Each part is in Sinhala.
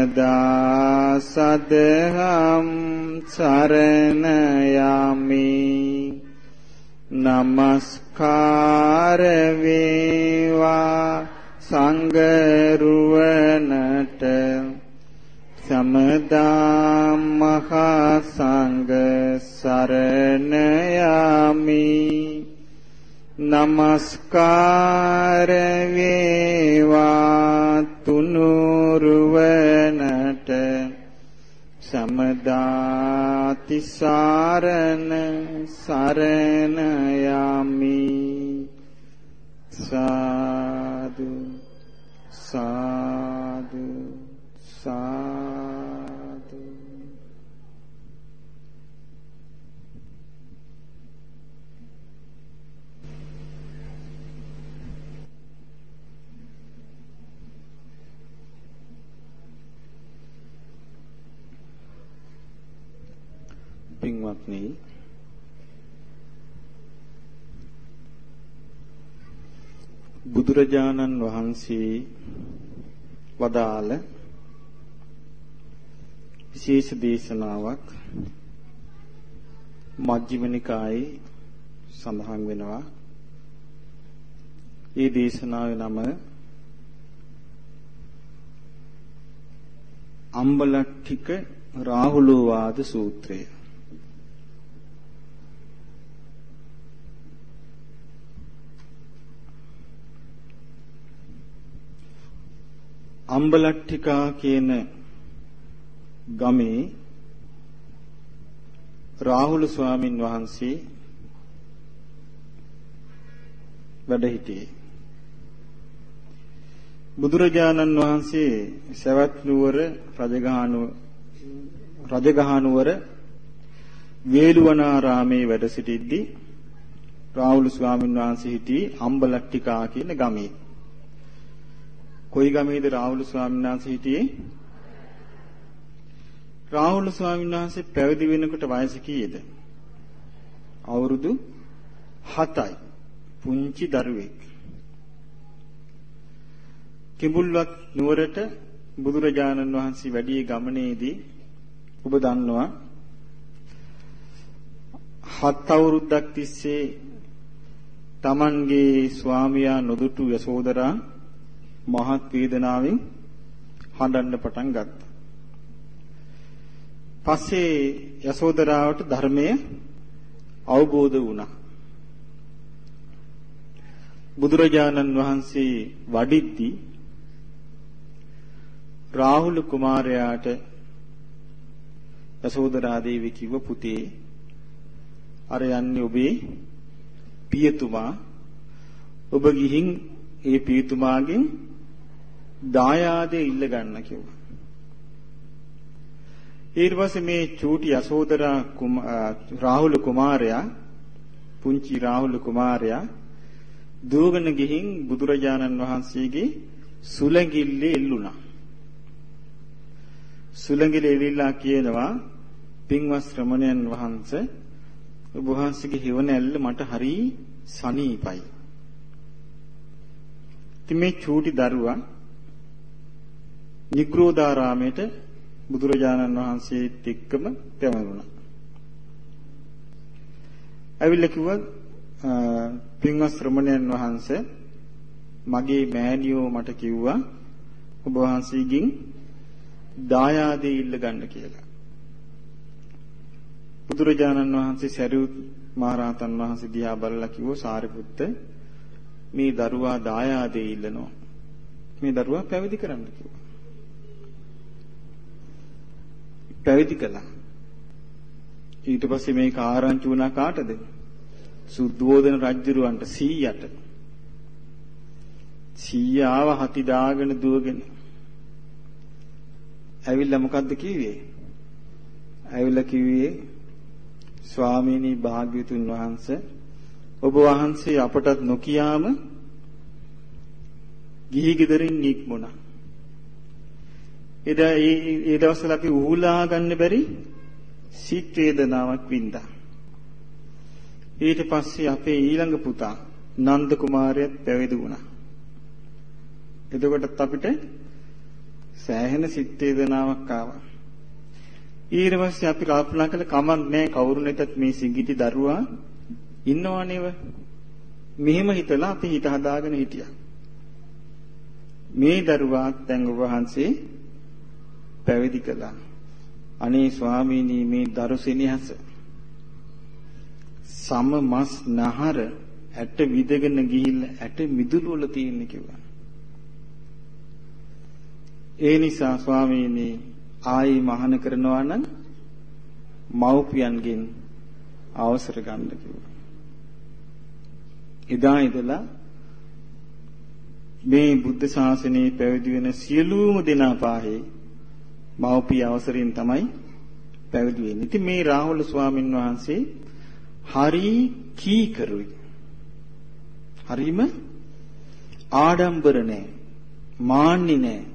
සමදා සදහම් සරණ යමි නමස්කාර වේවා සංගරුවනට සමදා මහා සංඝ සරණ යමි නමස්කාර වේවා තුනුරුවනට සමදාති සාරණ සරණ යමි. සාදු සාදු සාදු. පින්වත්නි බුදුරජාණන් වහන්සේ වදාළ විශේෂ දේශනාවක් මජ්ක්‍ධිම නිකායේ සඳහන් වෙනවා. ඒ දේශනාවේ නම අම්බලට්ඨික රාහුලෝවාද සූත්‍රය. අම්බලට්ඨිකා කියන ගමේ රාහුල ස්වාමින් වහන්සේ වැඩ සිටියේ බුදුරජාණන් වහන්සේ සවැත් නුවර රජගහනුව රජගහනුවර වේළුවනාරාමේ වැඩ සිටිද්දී රාහුල ස්වාමින් වහන්සේ සිටි අම්බලට්ටිකා කියන ගමේ. කොයි ගමේද රාහුල ස්වාමීන් වහන්සේ හිටියේ? රාහුල ස්වාමීන් වහන්සේ පැවිදි වෙනකොට වයස කීයද? අවුරුදු 7යි. පුංචි දරුවෙක්. කිඹුල්වත් නුවරට බුදුරජාණන් වහන්සේ වැඩි ගමනේදී ඔබ දන්නවා හත් අවුරුද්දක් තිස්සේ තමන්ගේ ස්වාමියා නොදුටු යසෝදරා මහත් වේදනාවෙන් හඬන්න පටන් ගත්තා. පස්සේ යසෝදරාවට ධර්මය අවබෝධ වුණා. බුදුරජාණන් වහන්සේ වඩිද්දී රාහුල කුමාරයාට යසෝදරා දේවී කිව්ව පුතේ අර යන්නේ ඔබේ පියතුමා ඔබ ගිහින් ඒ පියතුමාගෙන් දායාදේ ඉල්ල ගන්න කිව්වා. ඊට පස්සේ මේ චූටි යසෝදරා රාහුල කුමාරයා පුංචි රාහුල කුමාරයා දුවගෙන ගිහින් බුදුරජාණන් වහන්සේගේ සුලඟිල්ලේ එල්ලුණා. සුලඟිලේ එල්ලලා කියනවා පින්වත් ශ්‍රමණයන් වහන්සේ ඔබ වහන්සේගේ හිවණැල්ල මට හරි සනීපයි. ඉතින් මේ චූටි දරුවා නිග්‍රෝධාරාමයට බුදුරජාණන් වහන්සේත් එක්කම පැමිණුණා. ඇවිල්ලා කිව්වා පින්වත් ශ්‍රමණයන් වහන්සේ මගේ මෑණියෝ මට කිව්වා ඔබ වහන්සේගෙන් දායාදේ ඉල්ල ගන්න කියලා. බුදුරජාණන් වහන්සේ සරියුත් මහරහතන් වහන්සේ දිහා බලලා කිව්වා සාරිපුත්ත මේ දරුවා දායාදේ ඉල්ලනවා. මේ දරුවා පැවිදි කරන්න කිව්වා. පැවිදි කළා. ඊට පස්සේ මේක ආරංචි වුණා කාටද? සුද්ධෝදන රජුරවන්ට 100ට. 100 ආව හති දාගෙන දුවගෙන. ඇවිල්ලා මොකද්ද කිව්වේ? ඇවිල්ලා කිව්වේ ස්වාමීනි භාග්‍යතුන් වහන්සේ ඔබ වහන්සේ අපටත් නොකියාම ගිහි ගෙදරින් නික්මුණා. එදා ඒ ඒ දවස්වල අපි උහුලා ගන්න බැරි සිත් වේදනාවක් වින්දා. ඊට පස්සේ අපේ ඊළඟ පුතා නන්ද කුමාරයාත් පැවිදි වුණා. එතකොටත් අපිට සෑහෙන සිත් වේදනාවක් ආවා. ඊට පස්සේ අපි කල්පනා කළ කමක් නැහැ කවුරු නැතත් මේ සිඟිටි දරුවා ඉන්නවා නේව. මෙහෙම හිතලා අපි හිත හදාගෙන හිටියා. මේ දරුවා දැන් ඔබ වහන්සේ පැවිදි කළා. අනේ ස්වාමීනි මේ දරු සෙනෙහස සම මස් නහර ඇට විදගෙන ගිහිල්ලා ඇට මිදුළු වල තියෙන කිව්වා. ඒ නිසා ස්වාමීනි ආයි මහාන කරනවා නම් මව්පියන්ගෙන් අවසර ගන්න කිව්වා. එදා ඉඳලා මේ බුද්ධ ශාසනයේ පැවිදි වෙන සියලුම දෙනා පාහේ මව්පිය අවසරින් තමයි පැවිදි වෙන්නේ. ඉතින් මේ රාහුල ස්වාමින් වහන්සේ හරි කීකරුයි. හරිම ආඩම්බර නැහැ. මාන්නි නැහැ.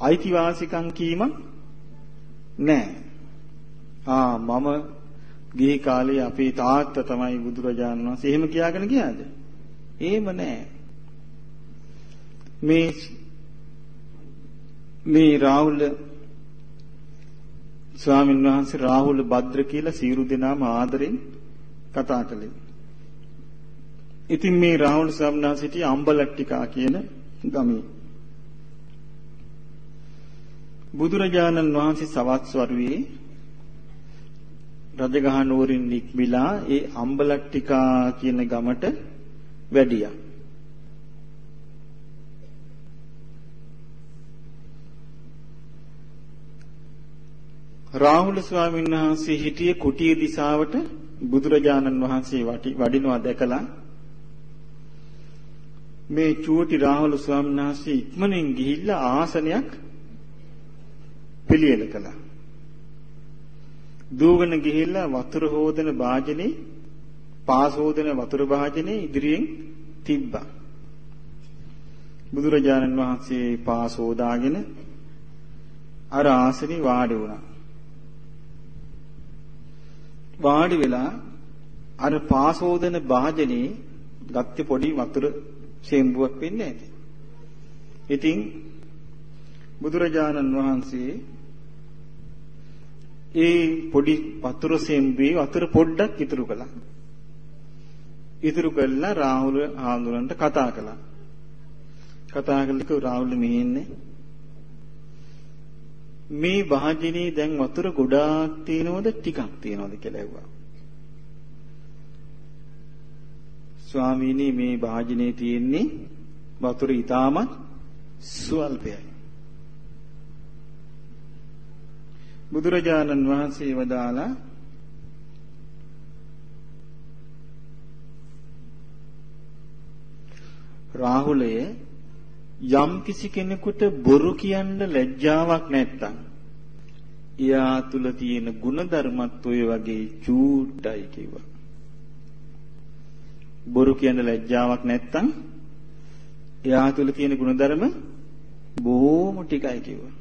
අයිතිවාසිකම් කීමක් නැහැ. ආ මම ගිහි කාලේ අපේ තාත්තා තමයි බුදුරජාණන් වහන්සේ එහෙම කියාගෙන ගියාද? එහෙම නැහැ. මේ මේ රාහුල ස්වාමීන් වහන්සේ රාහුල භද්‍ර කියලා සියලු දෙනාම ආදරෙන් කතා කළේ. ඉතින් මේ රාහුල ස්වාමීන් වහන්සේ සිටි අම්බලට්ටිකා කියන ගමේ. බුදුරජාණන් වහන්සේ සවස් වරුවේ රජගහ නුවරින් නික්මිලා ඒ අම්බලට්ටිකා කියන ගමට වැඩියා. රාහුල ස්වාමීන් වහන්සේ හිටියේ කුටිය දිසාවට බුදුරජාණන් වහන්සේ වඩිනවා දැකලා මේ චූටි රාහුල ස්වාමීන් වහන්සේ ඉක්මනින් ගිහිල්ලා ආසනයක් පිළියෙල කළා. දූවන ගිහිල්ලා වතුර හොදන භාජනේ පාස් හොදන වතුර භාජනේ ඉදිරියෙන් තිබ්බා. බුදුරජාණන් වහන්සේ පාස් හොදාගෙන අර ආසනේ වාඩි වුණා. වාඩි වෙලා අර පාසෝදන භාජනේ ගත්තේ පොඩි වතුර සෙම්බුවක් වෙන්නේ නැති. ඉතින් බුදුරජාණන් වහන්සේ ඒ පොඩි වතුර සෙම්බුවේ වතුර පොඩ්ඩක් ඉතුරු කළා. ඉතුරු කළා රාහුල හාමුදුරන්ට කතා කළා. කතා කළේ රාහුල මෙහෙන්නේ මේ භාජනයේ දැන් වතුර ගොඩාක් තියෙනවද ටිකක් තියෙනවද කියලා ඇහුවා. ස්වාමීනි මේ භාජනයේ තියෙන්නේ වතුර ඊටමත් ස්වල්පයයි. බුදුරජාණන් වහන්සේ වදාලා රාහුලය යම් කිසි කෙනෙකුට බොරු කියන්න ලැජ්ජාවක් නැත්තම් එයා තුල තියෙන ಗುಣධර්මත් ඔය වගේ චූටයි කිව්වා. බොරු කියන්න ලැජ්ජාවක් නැත්තම් එයා තුල තියෙන ಗುಣධර්ම බොහොම ටිකයි කිව්වා.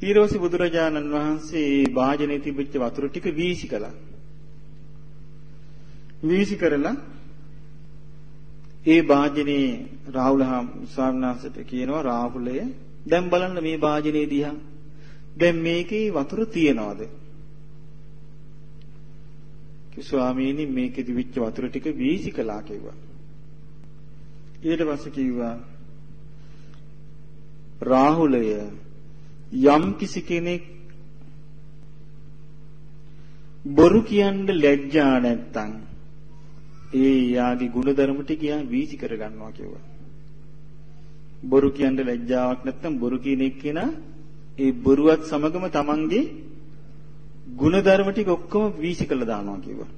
ඊරෝසි බුදුරජාණන් වහන්සේ වාජනේ තිබිච්ච වතුර ටික වීසි කළා. වීසි කරලා ඒ වාජනේ රාහුල ස්වාමීන් වහන්සේට කියනවා රාහුලය දැන් බලන්න මේ වාජනේ දිහා. දැන් මේකේ වතුර තියනවාද? ස්වාමීනි මේකේ තිබිච්ච වතුර ටික වීසි කළා කිව්වා. ඊට පස්සේ කිව්වා රාහුලය යම් කිසි කෙනෙක් බොරු කියන්න ලැජ්ජා නැත්තම් ඒ යාගේ ගුණධර්ම ටික යා වීසි කර ගන්නවා කියුවා. බොරු කියන්න ලැජ්ජාවක් නැත්නම් බොරු කියන එක්කෙනා ඒ බොරුවත් සමගම තමන්ගේ ගුණධර්ම ටික ඔක්කොම වීසි කළා දානවා කියුවා.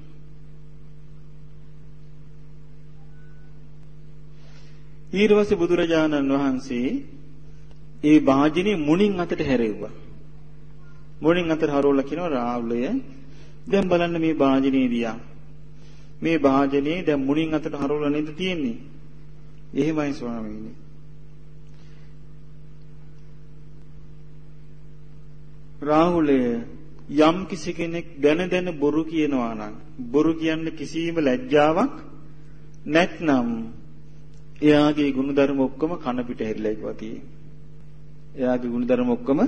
ඊර්වසේ බුදුරජාණන් වහන්සේ ඒ වාජිනේ මුණින් අතට හැරෙව්වා. මුණින් අතට හරවලා කියනවා රාහුලය දැන් බලන්න මේ වාජිනේ දියා මේ භාජනයේ දැන් මුණින් අතට හරවලා නේද තියෙන්නේ? එහෙමයි ස්වාමීනි. රාහුලය යම් කිසි කෙනෙක් දැන දැන බොරු කියනවා නම් බොරු කියන්න කිසිම ලැජ්ජාවක් නැත්නම් එයාගේ ගුණධර්ම ඔක්කොම කන පිට හැරිලා ඉක්වා තියෙන්නේ. එයාගේ ගුණධර්ම ඔක්කොම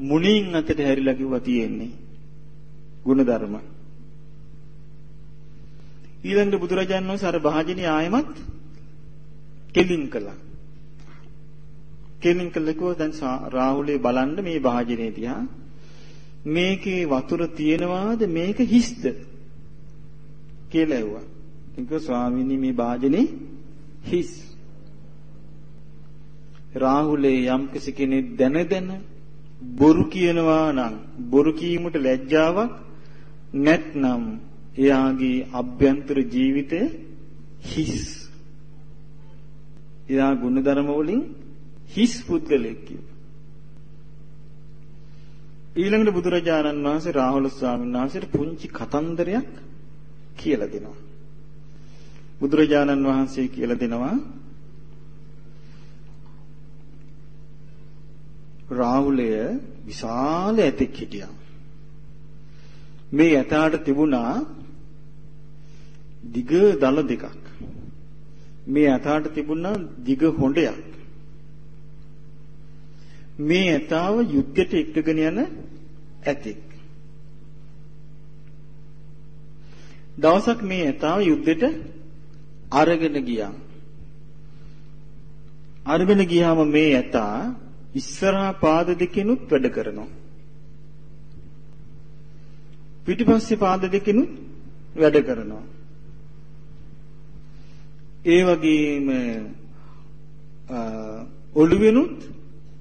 මුණින් අතට හැරිලා කිව්වා තියෙන්නේ. ගුණධර්ම. ඊළඟට බුදුරජාණන් වහන්සේ අර භාජනී ආයමත් කෙලින් කළා. කෙලින් කළා කිව්වා දැන් රාහුලේ බලන්න මේ භාජනයේ තියා මේකේ වතුර තියෙනවාද මේක හිස්ද කියලා ඇහුවා. ඒක ස්වාමීනි මේ භාජනේ හිස්. රාහුලේ යම් කෙනෙක් දැන දැන බොරු කියනවා නම් බොරු කීමට ලැජ්ජාවක් නැත්නම් එයාගේ අභ්‍යන්තර ජීවිතය හිස්. එයා ගුණධර්ම වලින් හිස් පුද්ගලෙක් කියනවා. ඊළඟට බුදුරජාණන් වහන්සේ රාහුල ස්වාමීන් වහන්සේට පුංචි කතන්දරයක් කියලා දෙනවා. බුදුරජාණන් වහන්සේ කියලා දෙනවා රාහුලය විශාල ඇතෙක් හිටියා. මේ ඇතාට තිබුණා දිග දල දෙකක්. මේ ඇතාට තිබුණා දිග හොඬයක්. මේ ඇතාව යුද්ධයට එක්කගෙන යන ඇතෙක්. දවසක් මේ ඇතාව යුද්ධයට අරගෙන ගියා. අරගෙන ගියාම මේ ඇතා ඉස්සරහා පාද දෙකෙනුත් වැඩ කරනවා. පිටිපස්සේ පාද දෙකෙනුත් වැඩ කරනවා. ඒ වගේම ඔළුවෙනුත්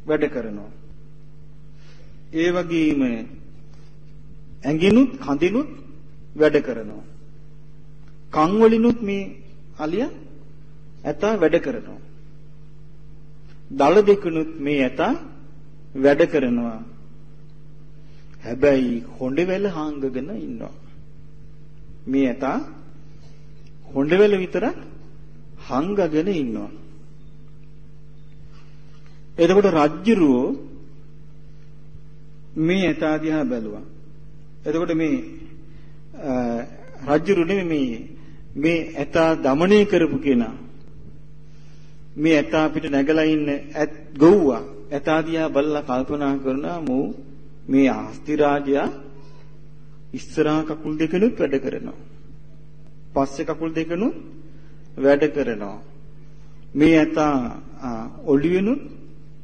වැඩ කරනවා. ඒ වගේම ඇඟිනුත් කඳිනුත් වැඩ කරනවා. කන් වලිනුත් මේ අලිය ඇතා වැඩ කරනවා. දල දෙකනුත් මේ ඇතා වැඩ කරනවා. හැබැයි හොඬවැල හාංගගෙන ඉන්නවා. මේ ඇතා හොඬවැල විතරක් හංගගෙන ඉන්නවා. එතකොට රජ්ජුරුව මේ ඇතා දිහා බැලුවා. එතකොට මේ රජ්ජුරු නෙමෙයි මේ මේ ඇතා দমনය කරපු කෙනා. මේ ඇතා පිට නැගලා ඉන්න ඇත් ගොව්වා. ඇතා දිහා බලලා කල්පනා කරනවා මෝ මේ ආස්ති රාජයා ඉස්සරහා කකුල් දෙකනුත් වැඩ කරනවා. පස්සේ කකුල් දෙකනුත් වැඩ කරනවා. මේ ඇතා ඔළුවෙනුත්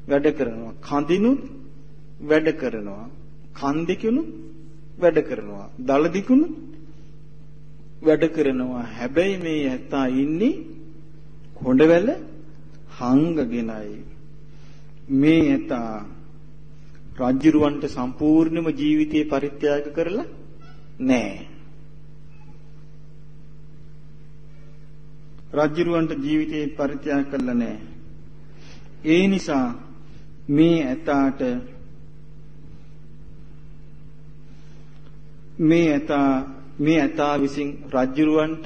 වැඩ කරනවා. කඳිනුත් වැඩ කරනවා. කන් දෙකනුත් වැඩ කරනවා. දල දිකුණුත් වැඩ කරනවා. හැබැයි මේ ඇතා ඉන්නේ කොඬවැල හංගගෙනයි. මේ ඇතා රජ්ජුරුවන්ට සම්පූර්ණම ජීවිතේ පරිත්‍යාග කරලා නැහැ. රජ්ජුරුවන්ට ජීවිතේ පරිත්‍යාග කළා නැහැ. ඒ නිසා මේ ඇතාට මේ ඇතා මේ ඇතා විසින් රජ්ජුරුවන්ට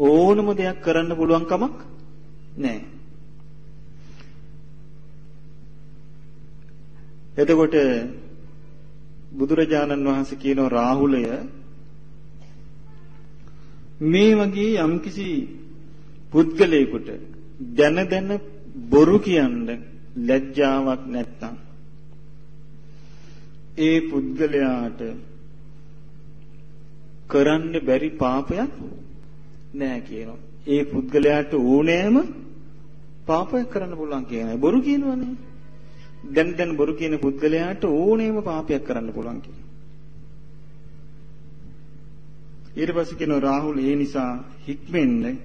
ඕනම දෙයක් කරන්න පුළුවන් කමක් නැහැ. එතකොට බුදුරජාණන් වහන්සේ කියන රාහුලය මේ වගේ යම්කිසි පුද්ගලයෙකුට දැන දැන බොරු කියන්න ලැජ්ජාවක් නැත්තම් ඒ පුද්ගලයාට කරන්න බැරි පාපයක් නෑ කියනවා. ඒ පුද්ගලයාට ඕනෑම පාපයක් කරන්න පුළුවන් කියනවා. බොරු කියනවනේ. දැන් දැන් බොරු කියන පුද්ගලයාට ඕනෑම පාපයක් කරන්න පුළුවන් කියනවා. ඊට පස්සේ කියනවා රාහුල් ඒ නිසා හික්මෙන්න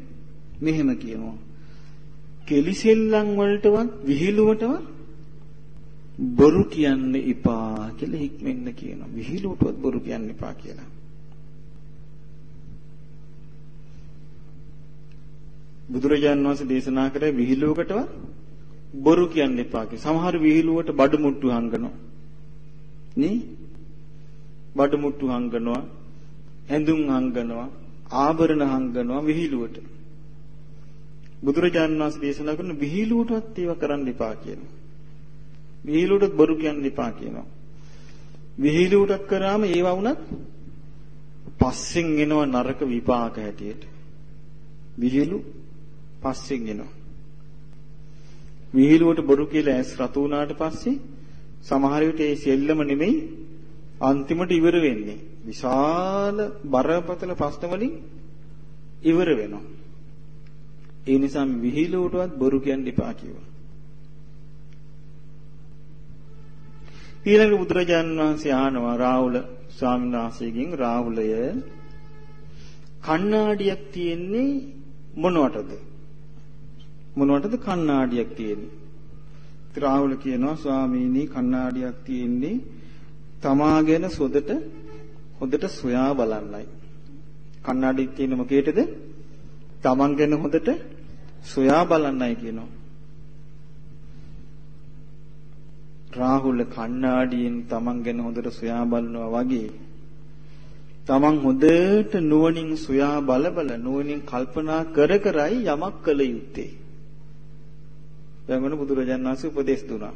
මෙහෙම කියනවා. කෙලිසෙල්ලන් වලටවත් විහිළුවටවත් බොරු කියන්න එපා කියලා හික්මෙන්න කියනවා. විහිළුවටවත් බොරු කියන්න එපා කියලා. බුදුරජාන් වහන්සේ දේශනා කරේ විහිළුවකටවත් බොරු කියන්න එපා කියලා. සමහර විහිළුවට බඩු මුට්ටු හංගනවා. නේ? බඩු මුට්ටු හංගනවා, ඇඳුම් හංගනවා, ආභරණ හංගනවා විහිළුවට. බුදුරජාණන් වහන්සේ දේශනා කරන විහිළුවටවත් ඒවා කරන්න එපා කියනවා. විහිළුවට බොරු කියන්න එපා කියනවා. විහිළුවටත් කරාම ඒවා වුණත් පස්සෙන් එනව නරක විපාක හැටියට. විහිළු පස්සෙන් එනවා. විහිළුවට බොරු කියලා ඇස් රතු වුණාට පස්සේ සමහර විට ඒ සෙල්ලම නෙමෙයි අන්තිමට ඉවර වෙන්නේ. විශාල බරපතල ප්‍රශ්න වලින් ඉවර වෙනවා. ඒ නිසා විහිළුවටවත් බොරු කියන්න එපා කිව්වා. ඊළඟ බුදුරජාණන් වහන්සේ ආනවා රාහුල ස්වාමීන් වහන්සේගෙන් රාහුලය කණ්ණාඩියක් තියෙන්නේ මොනවටද? මොනවටද කණ්ණාඩියක් තියෙන්නේ? රාහුල කියනවා ස්වාමීනි කණ්ණාඩියක් තියෙන්නේ තමා ගැන සොදට හොඳට සොයා බලන්නයි. කණ්ණාඩියක් තියෙන්නේ මොකේද? තමන් ගැන හොඳට සොයා බලන්නයි කියනවා. රාහුල කණ්ණාඩියෙන් තමන් ගැන හොඳට සොයා බලනවා වගේ තමන් හොඳට නුවණින් සොයා බල බල නුවණින් කල්පනා කර කරයි යමක් කළ යුත්තේ. දැන් මොන බුදුරජාණන් වහන්සේ උපදේශ දුනා.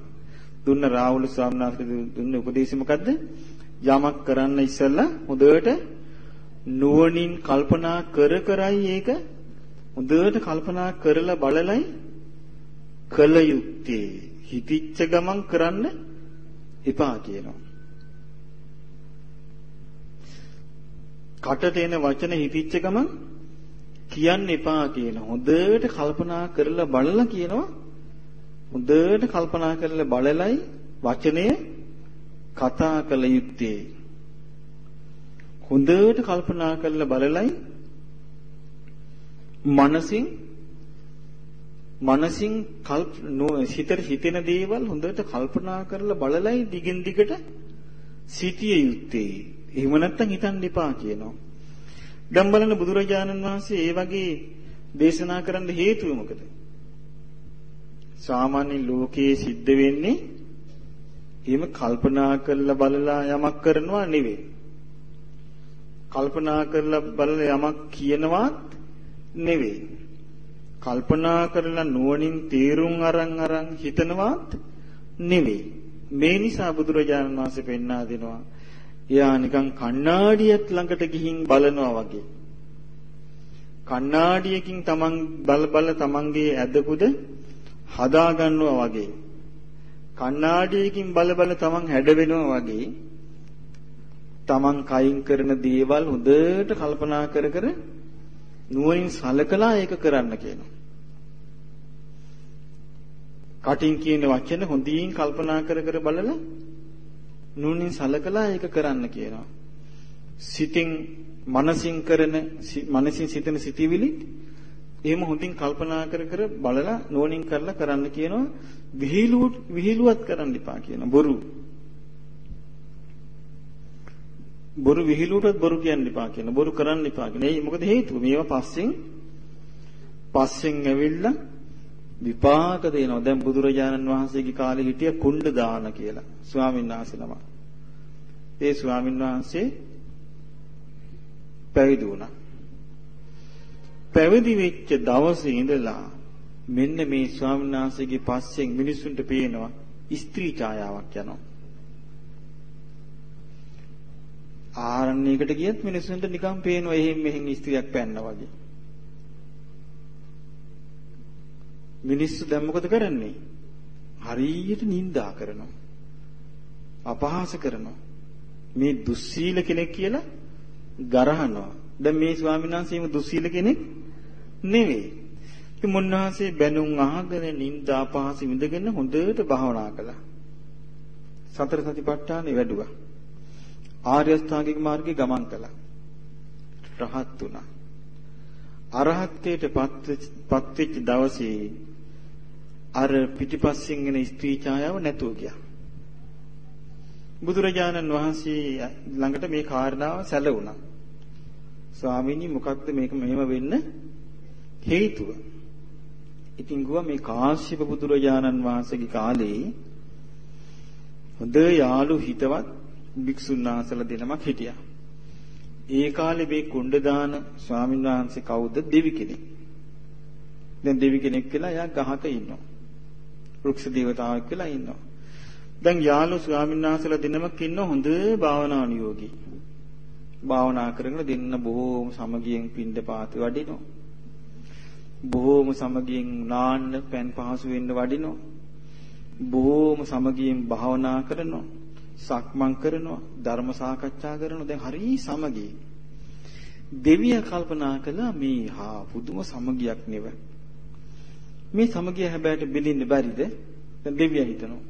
දුන්න රාහුල ස්වාමීන් වහන්සේ දුන්න උපදේශය මොකද්ද? යමක් කරන්න ඉස්සෙල්ලා හොඳට නුවණින් කල්පනා කර කරයි ඒක හොඳට කල්පනා කරලා බලලයි කළ යුත්තේ. හිතිච්ච ගමන් කරන්න එපා කියනවා. කටට එන වචන හිතිච්ච ගමන් කියන්න එපා කියන හොඳට කල්පනා කරලා බලලා කියනවා හොඳට කල්පනා කරලා බලලයි වචනය කතා කළ යුත්තේ හොඳට කල්පනා කරලා බලලයි මනසින් මනසින් කල්ප හිතට හිතෙන දේවල් හොඳට කල්පනා කරලා බලලයි දිගින් දිගට සිටිය යුත්තේ. එහෙම නැත්නම් හිතන්න එපා කියනවා. දැන් බලන්න බුදුරජාණන් වහන්සේ ඒ වගේ දේශනා කරන්න හේතුව මොකද? සාමාන්‍ය ලෝකයේ සිද්ධ වෙන්නේ එහෙම කල්පනා කරලා බලලා යමක් කරනවා නෙවෙයි. කල්පනා කරලා බලලා යමක් කියනවත් නෙවෙයි. කල්පනා කරලා නුවණින් තීරුම් අරන් අරන් හිතනවත් නෙවෙයි. මේ නිසා බුදුරජාණන් වහන්සේ පෙන්වා දෙනවා. එයා නිකන් කණ්ණාඩියක් ළඟට ගිහින් බලනවා වගේ. කණ්ණාඩියකින් තමන් බල බල තමන්ගේ ඇදකුද හදා ගන්නවා වගේ. කණ්ණාඩියකින් බල බල තමන් හැඩ වෙනවා වගේ. තමන් කයින් කරන දේවල් හොඳට කල්පනා කර කර නුවණින් සලකලා ඒක කරන්න කියනවා. කටින් කියන වචන හොඳින් කල්පනා කර කර බලලා නුවණින් සලකලා ඒක කරන්න කියනවා. සිතින් මනසින් කරන මනසින් සිතන සිටිවිලි එහෙම හොඳින් කල්පනා කර කර බලලා නුවණින් කරලා කරන්න කියනවා. විහිළුව විහිළුවත් කරන්න එපා කියනවා. බොරු බොරු විහිළුවටත් බොරු කියන්න එපා කියන. බොරු කරන්න එපා කියන. ඒ මොකද හේතුව? මේවා පස්සෙන් පස්සෙන් ඇවිල්ලා විපාක දෙනවා. දැන් බුදුරජාණන් වහන්සේගේ කාලේ හිටිය කුණ්ඩ දාන කියලා ස්වාමීන් වහන්සේ නම. ඒ ස්වාමීන් වහන්සේ පැවිදි වුණා. පැවිදි වෙච්ච දවසේ ඉඳලා මෙන්න මේ ස්වාමීන් වහන්සේගේ පස්සෙන් මිනිසුන්ට පේනවා ස්ත්‍රී ඡායාවක් යනවා. ආරණ්‍යයකට ගියත් මිනිස්සුන්ට නිකන් පේනවා එහෙන් මෙහෙන් ස්ත්‍රියක් පැන්නා වගේ. මිනිස්සු දැන් මොකද කරන්නේ? හරියට නිඳා කරනවා. අපහාස කරනවා. මේ දුස්සීල කෙනෙක් කියලා ගරහනවා. දැන් මේ ස්වාමීන් වහන්සේම දුස්සීල කෙනෙක් නෙවෙයි. ඉතින් මුන්වහන්සේ බැනුම් අහගෙන නිඳා අපහාස විඳගෙන හොඳට භාවනා කළා. සතර සතිපට්ඨානෙ වැඩුවා. ආර්ය අෂ්ටාංගික මාර්ගේ ගමන් කළා. රහත් වුණා. අරහත්ත්වයට පත් වෙච්ච දවසේ අර පිටිපස්සෙන් එන ස්ත්‍රී ඡායාව නැතුව ගියා. බුදුරජාණන් වහන්සේ ළඟට මේ කාරණාව සැලවුණා. ස්වාමීනි මොකක්ද මේක මෙහෙම වෙන්න හේතුව? ඉතින් ගුවා මේ කාශ්‍යප බුදුරජාණන් වහන්සේගේ කාලේ හොඳ යාළු හිතවත් භික්ෂුන් වහන්සේලා දෙනමක් හිටියා. ඒ කාලේ මේ කුණ්ඩදාන ස්වාමීන් වහන්සේ කවුද? දෙවි කෙනෙක්. දැන් දෙවි කෙනෙක් කියලා එයා ගහක ඉන්නවා. වෘක්ෂ දේවතාවෙක් කියලා ඉන්නවා. දැන් යාළු ස්වාමීන් වහන්සේලා දෙනමක් ඉන්න හොඳ භාවනානුයෝගී. භාවනා කරගෙන දෙන්න බොහෝම සමගියෙන් පින්ඳ පාත වඩිනවා. බොහෝම සමගියෙන් නාන්න පෑන් පහසු වෙන්න වඩිනවා. බොහෝම සමගියෙන් භාවනා කරනවා. සක්මන් කරනවා. ධර්ම සාකච්ඡා කරනවා. දැන් හරි සමගියි. දෙවිය කල්පනා කළා මේ හා පුදුම සමගියක් නෙව. මේ සමගිය හැබැයිට බෙලින්න බැරිද? දැන් දෙවියා හිතනවා.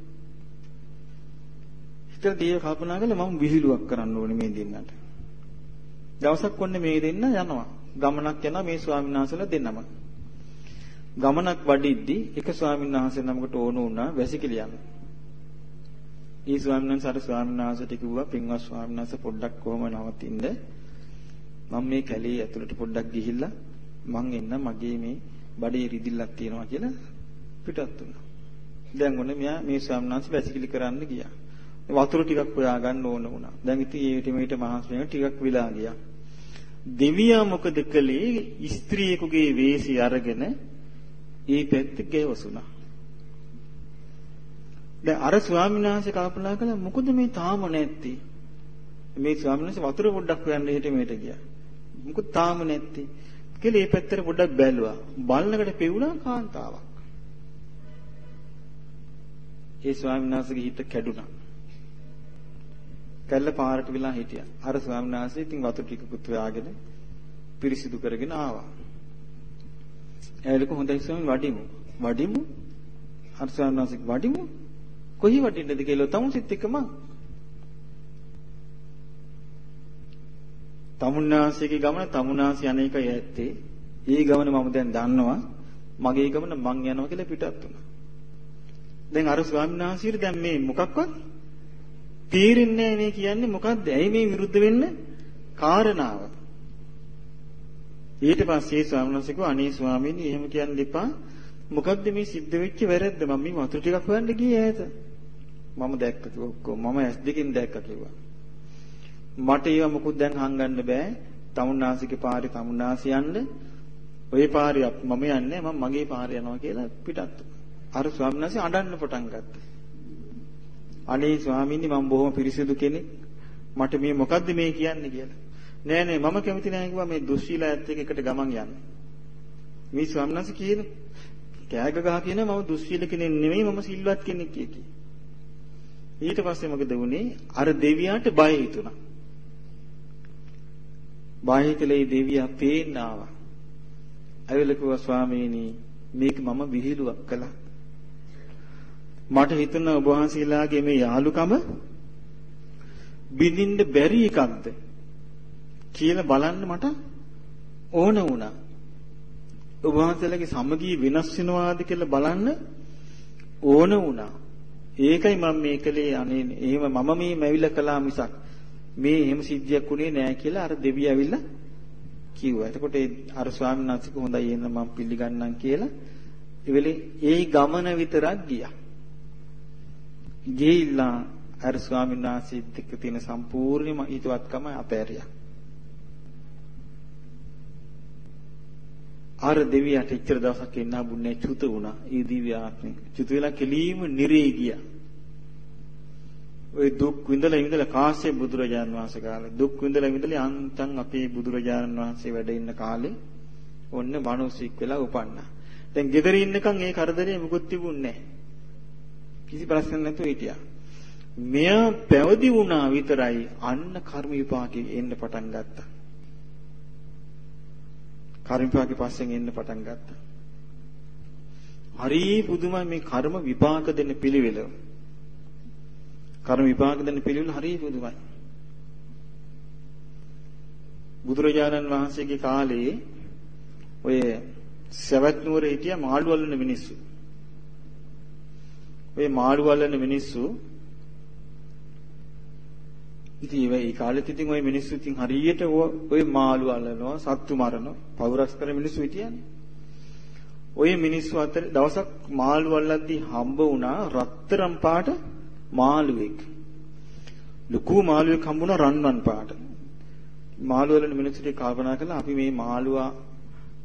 හිතලා දෙවිය කල්පනා කළා මම විහිළුවක් කරන්න ඕනේ මේ දෙන්නට. දවසක් ඔන්නේ මේ දෙන්න යනවා. ගමනක් යනවා මේ ස්වාමීන් වහන්සේලා දෙන්නම. ගමනක් වඩිද්දී එක ස්වාමීන් වහන්සේ නමකට ඕන වුණා වැසිකිලි යන්න. ඒ ස්වාමීන් වහන්සේ අර ස්වාමීන් වහන්සේට කිව්වා පින්වත් ස්වාමීන් වහන්සේ පොඩ්ඩක් කොහොම නවතින්ද? මම මේ කැලේ ඇතුළට පොඩ්ඩක් ගිහිල්ලා මං එන්න මගේ මේ බඩේ රිදිල්ලක් තියෙනවා කියලා පිටත් වුණා. දැන් ඔන්න මෙයා මේ ස්වාමීන් වහන්සේ වැසිකිලි කරන්න ගියා. වතුර ටිකක් හොයා ගන්න ඕන වුණා. දැන් ඉතින් ඒ විදිහට මහස්මයෙන් ටිකක් විලා ගියා. දෙවියා මොකද කළේ? ස්ත්‍රියෙකුගේ වේසි අරගෙන ඒ පැත්ත ගෙවසුණා. දැන් අර ස්වාමීන් වහන්සේ කල්පනා කළා මොකද මේ තාම නැත්තේ? මේ ස්වාමීන් වහන්සේ වතුර පොඩ්ඩක් හොයන්න හිට මෙහෙට ගියා. මොකද තාම නැත්තේ? කියලා ඒ පැත්තට පොඩ්ඩක් බැලුවා. බලනකට පෙවුණා කාන්තාවක්. ඒ ස්වාමීන් වහන්සේගේ හිත කැඩුනා. කැල්ල පාරට විලා හිටියා. අර ස්වාමීන් වහන්සේ ඉතින් වතුර ටිකකුත් හොයාගෙන පිරිසිදු කරගෙන ආවා. ඇවිල්ලා හොඳයි ස්වාමීන් වඩිමු. වඩිමු. අර ස්වාමීන් වහන්සේ වඩිමු. කොහි වටින්නද කියලා තමුසිට එකම තමුන්නාසියගේ ගමන තමුන්නාසිය අනේකයි ඇත්තේ. ඒ ගමන මම දැන් දන්නවා. මගේ ගමන මං යනවා කියලා පිටත් වුණා. දැන් අර ස්වාමීන් වහන්සේට දැන් මේ මොකක්වත් තේරෙන්නේ නැහැ මේ කියන්නේ මොකද්ද? ඇයි මේ විරුද්ධ වෙන්න කාරණාව? ඊට පස්සේ ස්වාමීන් වහන්සේ කිව්වා අනේ ස්වාමීනි එහෙම කියන්න එපා. මොකද්ද මේ සිද්ධ වෙච්ච වැරද්ද? මම මේ වතුර ටිකක් හොයන්න ගියේ ඈත. මම දැක්ක ඔක්කොම මම ඇස් දෙකෙන් දැක්ක කිව්වා. මට ඒව මොකුත් දැන් හංගන්න බෑ. තමුන්නාසිගේ පාරේ තමුන්නාසි යන්න. ওই පාරේ මම යන්නේ මම මගේ පාරේ යනවා කියලා පිටත්. අර ස්වාමීන් වහන්සේ අඬන්න පටන් ගත්තා. අනේ ස්වාමීනි මම බොහොම පිරිසිදු කෙනෙක්. මට මේ මොකද්ද මේ කියන්නේ කියලා. නෑ නෑ මම කැමති නෑ කිව්වා මේ දුස්සීලායත් එක්ක එකට ගමන් යන්න. මේ ස්වාමීන් වහන්සේ කියන කෑග ගහ කියන මම දුස්සීල කෙනෙක් නෙමෙයි මම සිල්වත් කෙනෙක් කිය. ඊට පස්සේ මොකද වුනේ? අර දෙවියාට බය හිතුණා. බය හිතලේ දෙවියා පේන්න ආවා. ඇවිල්ලා කිව්වා ස්වාමීනි මේක මම විහිළුවක් කළා. මට හිතුණා ඔබ වහන්සේලාගේ මේ යාලුකම බින්දින්න බැරි එකක්ද කියලා බලන්න මට ඕන වුණා. ඔබ වහන්සේලාගේ සමගිය වෙනස් වෙනවාද කියලා බලන්න ඕන වුණා. ඒකයි මම මේ කලේ අනේ එහෙම මම මේ මැවිලා කළා මිසක් මේ එහෙම සිද්ධියක් උනේ නෑ කියලා අර දෙවිය ඇවිල්ලා කිව්වා. එතකොට අර ස්වාමීන් වහන්සේ හොඳයි එහෙනම් මම පිළිගන්නම් කියලා එවෙලේ ඒ ගමන විතරක් ගියා. ගිහිල්ලා අර ස්වාමීන් වහන්සේත් එක්ක තියෙන සම්පූර්ණම හිතවත්කම අපෑරියා. අර දෙවියට එච්චර දවසක් ඉන්න හම්බුනේ චුත වුණා. ඒ දිව්‍ය ආත්මෙ. චුත වෙලා කෙලීම නිරේ ගියා. ওই දුක් විඳලා විඳලා කාශ්‍යප බුදුරජාණන් වහන්සේ කාලේ දුක් විඳලා විඳලා අන්තං අපේ බුදුරජාණන් වහන්සේ වැඩ ඉන්න කාලේ ඔන්න මිනිස්සෙක් වෙලා උපන්නා. දැන් ගෙදර ඉන්නකන් ඒ කරදරේ මුකුත් තිබුණේ නැහැ. කිසි ප්‍රශ්නයක් නැතුව හිටියා. මෙයා පැවිදි වුණා විතරයි අන්න කර්ම විපාකෙ එන්න පටන් ගත්තා. කර්ම විපාකෙ පස්සෙන් එන්න පටන් ගත්තා. හරි පුදුමයි මේ කර්ම විපාක දෙන්න පිළිවෙල. කර්ම විපාක දෙන්න පිළිවෙල හරි පුදුමයි. බුදුරජාණන් වහන්සේගේ කාලේ ඔය සවැත් නුවර හිටිය මාළු වල්ලන මිනිස්සු. ඔය මාළු වල්ලන මිනිස්සු ඉතින් ඒ කාලෙත් ඉතින් ওই මිනිස්සු ඉතින් හරියට ওই මාළු අල්ලනවා සත්තු මරනවා පවුරස් කර මිනිස්සු හිටියන්නේ. ওই මිනිස්සු අතර දවසක් මාළු අල්ලද්දී හම්බ වුණා රත්තරන් පාට මාළුවෙක්. ලুকু මාළුවෙක් හම්බ වුණා රන්වන් පාට. මාළු වලන මිනිස්සුට කල්පනා කළා අපි මේ මාළුවා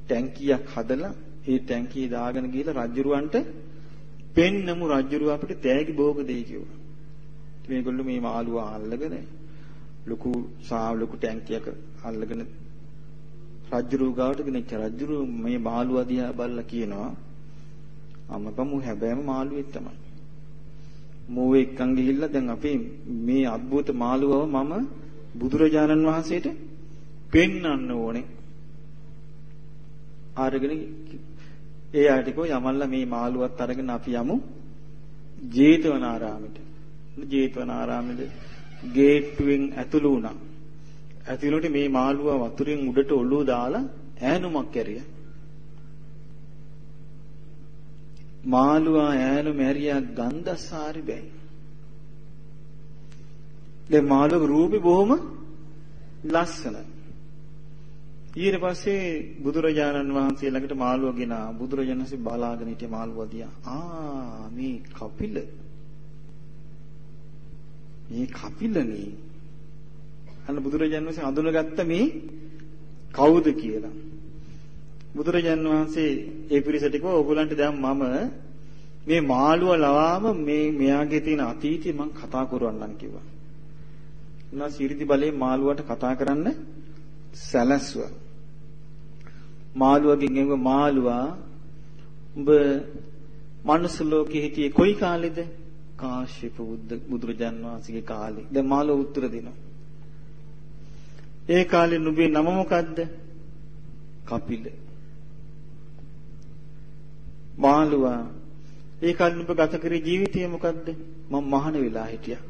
ටැංකියක් හදලා ඒ ටැංකිය දාගෙන ගිහලා රජුරවන්ට පෙන්නමු රජුරුව අපිට තෑගි භෝග දෙයි කිව්වා. මේගොල්ලෝ මේ මාළුවා අල්ලගෙන ලොකු ශාව ලොකු ටැංකියක අල්ලගෙන රජුරුව ගාවට ගෙනච්ච රජුරුව මේ මාළුව දිහා බලලා කියනවා අම්මපමු හැබෑම මාළුවෙක් තමයි. මෝව එක්කන් ගිහිල්ලා දැන් අපේ මේ අద్భుත මාළුවව මම බුදුරජාණන් වහන්සේට පෙන්වන්න ඕනේ. ආරගෙන ඒ අයට කිව්වා යමල්ලා මේ මාළුවත් අරගෙන අපි යමු ජේතවනාරාමයට ජේතවනාරාමයේ ගේට්ටුවෙන් ඇතුළු වුණා. ඇතුළට මේ මාළුව වතුරෙන් උඩට ඔළුව දාලා ඈනුමක් කැරියා. මාළුවා ඈනු මැරියා ගන්ධසාරි බැයි. දැන් මාළුවගේ රූපේ බොහොම ලස්සනයි. ඊට පස්සේ බුදුරජාණන් වහන්සේ ළඟට මාළුව ගෙනා බුදුරජාණන් වහන්සේ බලාගෙන හිටිය මාළුව දිහා ආ මේ කපිල මේ කපිලනේ අන්න බුදුරජාණන් වහන්සේ අඳුනගත්ත මේ කවුද කියලා බුදුරජාණන් වහන්සේ ඒ පිරිසට කිව්වා ඕගොල්ලන්ට දැන් මම මේ මාළුව ලවාම මේ මෙයාගේ තියෙන අතීතය මම කතා කරවන්නම් කිව්වා. උනා සිරිදි බලේ මාළුවට කතා කරන්න සැලැස්සුවා. මාළුවගෙන් එව මාළුවා උඹ මනුස්ස ලෝකෙ හිටියේ කොයි කාලෙද? කාශ්‍යප බුද්ධ බුදුරජාන් වහන්සේගේ කාලේ. දැන් මාළුව උත්තර දෙනවා. ඒ කාලේ නුඹේ නම මොකද්ද? කපිල. මාළුවා ඒ කාලේ නුඹ ගත කරේ ජීවිතය මොකද්ද? මම මහාන වෙලා හිටියා.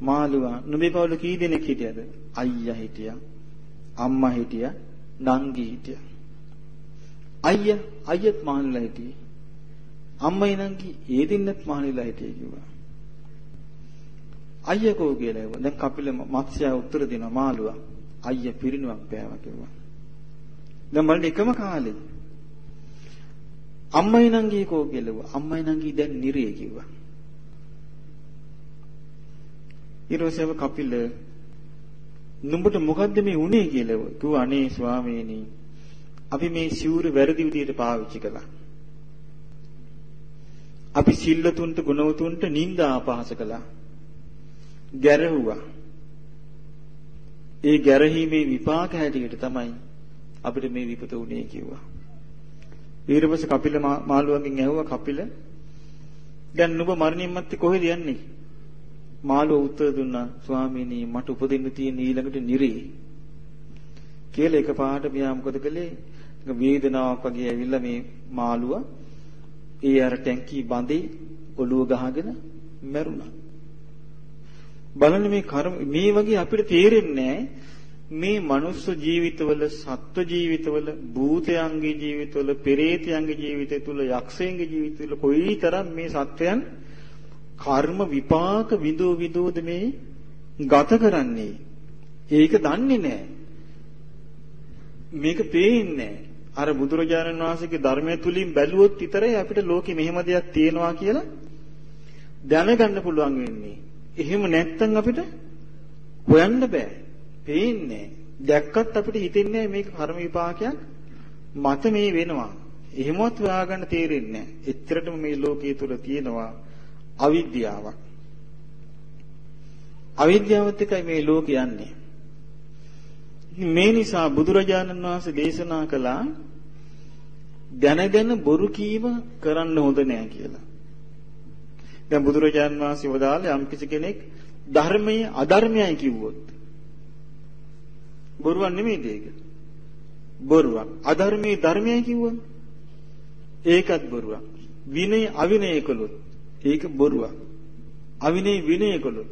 මාළුවා නුඹේ පවුල කී දෙනෙක් හිටියද? අයියා හිටියා. අම්මා හිටියා. නංගි හිටියා. අයියා අයියත් මහානලා හිටියේ. අම්මයි නංගි ඒ දෙන්නත් මහානලා හිටියේ කිව්වා. අයියා කෝ කියලා ඇහුවා. දැන් කපිල මත්ස්‍යයා උත්තර දෙනවා මාළුවා. අයියා පිරිනුවක් පෑවා කිව්වා. දැන් බලන්න එකම කාලේ අම්මයි නංගි කෝ කියලා අම්මයි නංගි දැන් නිරේ කිව්වා. ඊරෝසෙව කපිල නුඹට මොකද්ද මේ උනේ කියලා කිව්වා අනේ ස්වාමීනි අපි මේ සිවුර වැරදි විදිහට පාවිච්චි කළා. අපි සිල්ලතුන්ට ගුණවතුන්ට නිନ୍ଦා අපහාස කළා. ගැරහුවා. ඒ ගැරහීමේ විපාක හැටියට තමයි අපිට මේ විපත උනේ කිව්වා. ඊට පස්සේ කපිල මාළුවගෙන් ඇහුවා කපිල දැන් නුඹ මරණින් මත්තේ කොහෙද යන්නේ? මාළුව උත්තර දුන්නා ස්වාමීනි මට උපදින්න තියෙන ඊළඟට නිරේ කියලා එකපාරට මෙයා මොකද කළේ? වේදනාවක් වගේ ඇවිල්ලා මේ මාළුව ඒ අර ටැංකි බඳේ ඔළුව ගහගෙන මැරුණා. බලන්න මේ කර්ම මේ වගේ අපිට තේරෙන්නේ මේ මනුස්ස ජීවිතවල සත්ව ජීවිතවල භූතයන්ගේ ජීවිතවල පෙරේතයන්ගේ ජීවිතය තුල යක්ෂයන්ගේ ජීවිතවල කොයිතරම් මේ සත්වයන් කර්ම විපාක විදෝ විදෝද මේ ගත කරන්නේ? ඒක දන්නේ නැහැ. මේක පේන්නේ අර බුදුරජාණන් වහන්සේගේ ධර්මය තුලින් බැලුවොත් විතරයි අපිට ලෝකෙ මෙහෙම දෙයක් තියෙනවා කියලා දැනගන්න පුළුවන් වෙන්නේ එහෙම නැත්නම් අපිට හොයන්න බෑ. පේන්නේ. දැක්කත් අපිට හිතෙන්නේ මේක කර්ම විපාකයක් මත මේ වෙනවා. එහෙමවත් හොයාගන්න තේරෙන්නේ නැහැ. එච්චරටම මේ ලෝකයේ තුල තියෙනවා අවිද්‍යාවක්. අවිද්‍යාවත් එකයි මේ ලෝක යන්නේ. මේ නිසා බුදුරජාණන් වහන්සේ දේශනා කළා දැනගෙන බොරු කීම කරන්න හොඳ නෑ කියලා. දැන් බුදුරජාන් වහන්සේ වදාළේ යම් කිසි කෙනෙක් ධර්මයේ අධර්මයයි කිව්වොත් බොරුවක් නෙමෙයිද ඒක? බොරුවක්. අධර්මයේ ධර්මයයි කිව්වොත් ඒකත් බොරුවක්. විනය අවිනය කළොත් ඒක බොරුවක්. අවිනය විනය කළොත්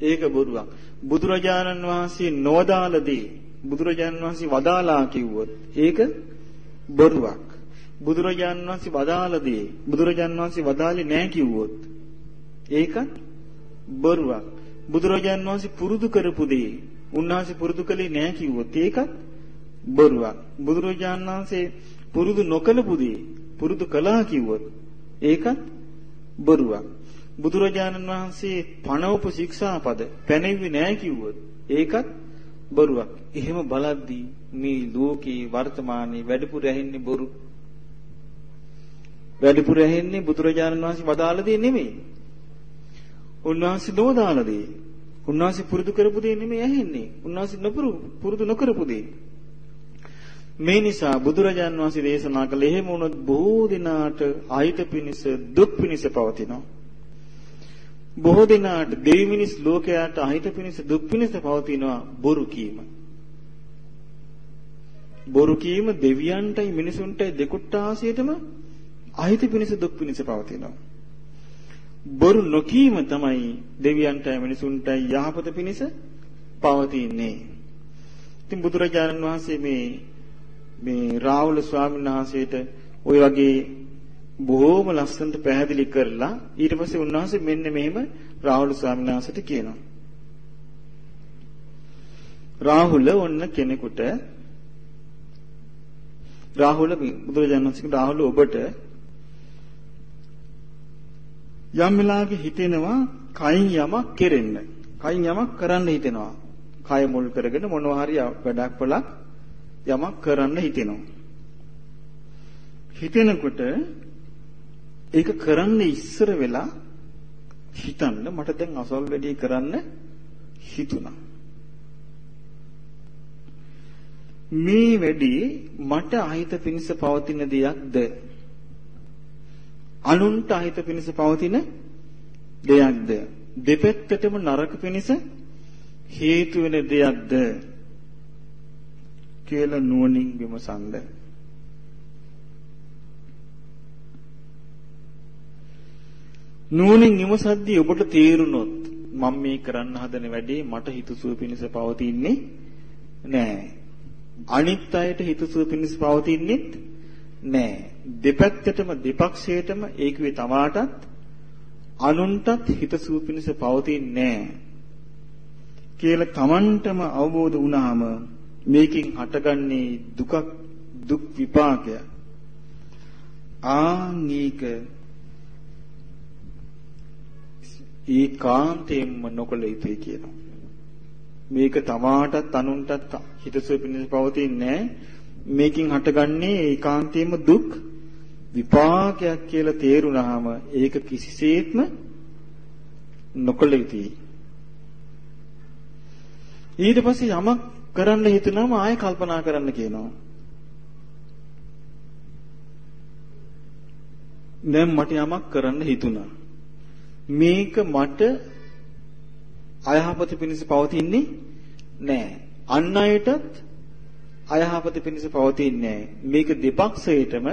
ඒක බොරුවක්. බුදුරජාණන් වහන්සේ නොවදාළ දේ බුදුරජාණන් වහන්සේ වදාලා කිව්වොත් ඒක බොරුවක්. බුදුරජාන් වහන්සේ වදාළ දේ බුදුරජාන් වහන්සේ වදාළේ නැහැ කිව්වොත් ඒකත් බොරුවක්. බුදුරජාන් වහන්සේ පුරුදු කරපු දේ උන්වහන්සේ පුරුදු කළේ නැහැ කිව්වොත් ඒකත් බොරුවක්. බුදුරජාන් වහන්සේ පුරුදු නොකළපු දේ පුරුදු කළා කිව්වොත් ඒකත් බොරුවක්. බුදුරජාණන් වහන්සේ පණවපු ශික්ෂාපද පැනෙව්වේ නැහැ කිව්වොත් ඒකත් බොරුවක්. එහෙම බලද්දී මේ ලෝකේ වර්තමානයේ වැඩිපුර ඇහෙන්නේ බොරු. වැඩිපුර ඇහෙන්නේ බුදුරජාණන් වහන්සේ වදාළ දේ නෙමෙයි. උන්වහන්සේ නොදාළ දේ. උන්වහන්සේ පුරුදු කරපු දේ නෙමෙයි ඇහෙන්නේ. උන්වහන්සේ නොපුරු පුරුදු නොකරපු දේ. මේ නිසා බුදුරජාන් වහන්සේ දේශනා කළ එහෙම වුණොත් බොහෝ දිනාට අහිත පිනිස දුක් පිනිස පවතිනවා. බොහෝ දිනාට දෙවි මිනිස් ලෝකයට අහිත පිනිස දුක් පිනිස පවතිනවා බොරු කීම. බොරු කීම දෙවියන්ටයි මිනිසුන්ටයි දෙකුට්ටාසියටම අහිත පිනිස දුක් පිනිස පවතිනවා. බොරු නොකීම තමයි දෙවියන්ටයි මිනිසුන්ටයි යහපත පිනිස පවතින්නේ. ඉතින් බුදුරජාණන් වහන්සේ මේ මේ රාහුල ස්වාමීන් වහන්සේට ওই වගේ බොහොම ලස්සනට පැහැදිලි කරලා ඊට පස්සේ උන්වහන්සේ මෙන්න මෙහෙම රාහුල ස්වාමීන් වහන්සේට කියනවා. රාහුල ඔන්න කෙනෙකුට රාහුල බුදුරජාණන් වහන්සේ රාහුල ඔබට යම් වෙලාවක හිතෙනවා කයින් යමක් කෙරෙන්න. කයින් යමක් කරන්න හිතෙනවා. කය මුල් කරගෙන මොනවා හරි වැඩක් වලක් යමක් කරන්න හිතෙනවා. හිතෙනකොට ඒක කරන්න ඉස්සර වෙලා හිතන්න මට දැන් අසල් වැඩි කරන්න හිතුණා. මේ වැඩි මට අහිත පිණිස පවතින දෙයක්ද? අනුන්ට අහිත පිණිස පවතින දෙයක්ද? දෙපැත්තටම නරක පිණිස හේතු වෙන දෙයක්ද? කියලා නුවණින් විමසන්න. නුවණින් විමසද්දී ඔබට තේරුනොත් මම මේ කරන්න හදන වැඩේ මට හිතසුව පිණිස පවතින්නේ නෑ. අනිත් අයට හිතසුව පිණිස පවතින්නේත් නෑ. දෙපැත්තටම දෙපක්ෂයටම ඒකුවේ තමාටත් අනුන්ටත් හිතසුව පිණිස පවතින්නේ නෑ. කියලා Tamanටම අවබෝධ වුණාම මේකෙන් හටගන්නේ දුකක් දුක් විපාකය. ආංගික ඒකාන්තයෙන්ම නොකළ යුතුයි කියනවා. මේක තමාටත් අනුන්ටත් හිතසුව පිණිස පවතින්නේ මේකෙන් හටගන්නේ ඒකාන්තයෙන්ම දුක් විපාකයක් කියලා තේරුණාම ඒක කිසිසේත්ම නොකළ යුතුයි. ඊට පස්සේ යමක් කරන්න හිතනම ආයෙ කල්පනා කරන්න කියනවා. දැන් මට යමක් කරන්න හිතුණා. මේක මට අයහපත පිණිස පවතින්නේ නෑ. අන් අයටත් අයහපත පිණිස පවතින්නේ නෑ. මේක දෙපක්ෂයටම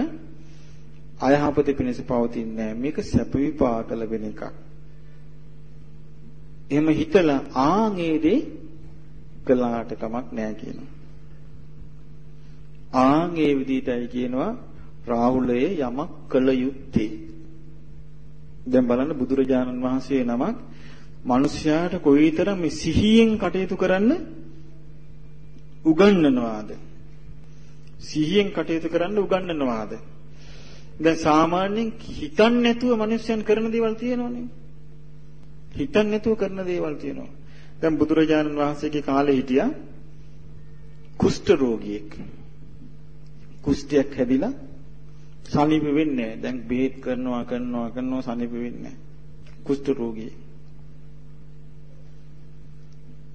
අයහපත පිණිස පවතින්නේ නෑ. මේක සැප විපාක ලැබෙන එකක්. එහෙම හිතලා ආන්ගේදී කළාට කමක් නැහැ කියනවා. ආන් ඒ විදිහටයි කියනවා රාහුලයේ යමක් කළ යුත්තේ. දැන් බලන්න බුදුරජාණන් වහන්සේ නමක් මිනිස්යාට කොයිතරම් සිහියෙන් කටයුතු කරන්න උගන්වනවාද? සිහියෙන් කටයුතු කරන්න උගන්වනවාද? දැන් සාමාන්‍යයෙන් හිතන්නේ නැතුව මිනිස්යන් කරන දේවල් තියෙනවනේ. හිතන්නේ නැතුව කරන දේවල් තියෙනවා. දැන් බුදුරජාණන් වහන්සේගේ කාලේ හිටියා කුෂ්ඨ රෝගියෙක්. කුෂ්ඨයක් හැදිලා සනීප වෙන්නේ නැහැ. දැන් බෙහෙත් කරනවා කරනවා කරනවා සනීප වෙන්නේ නැහැ. කුෂ්ඨ රෝගියෙක්.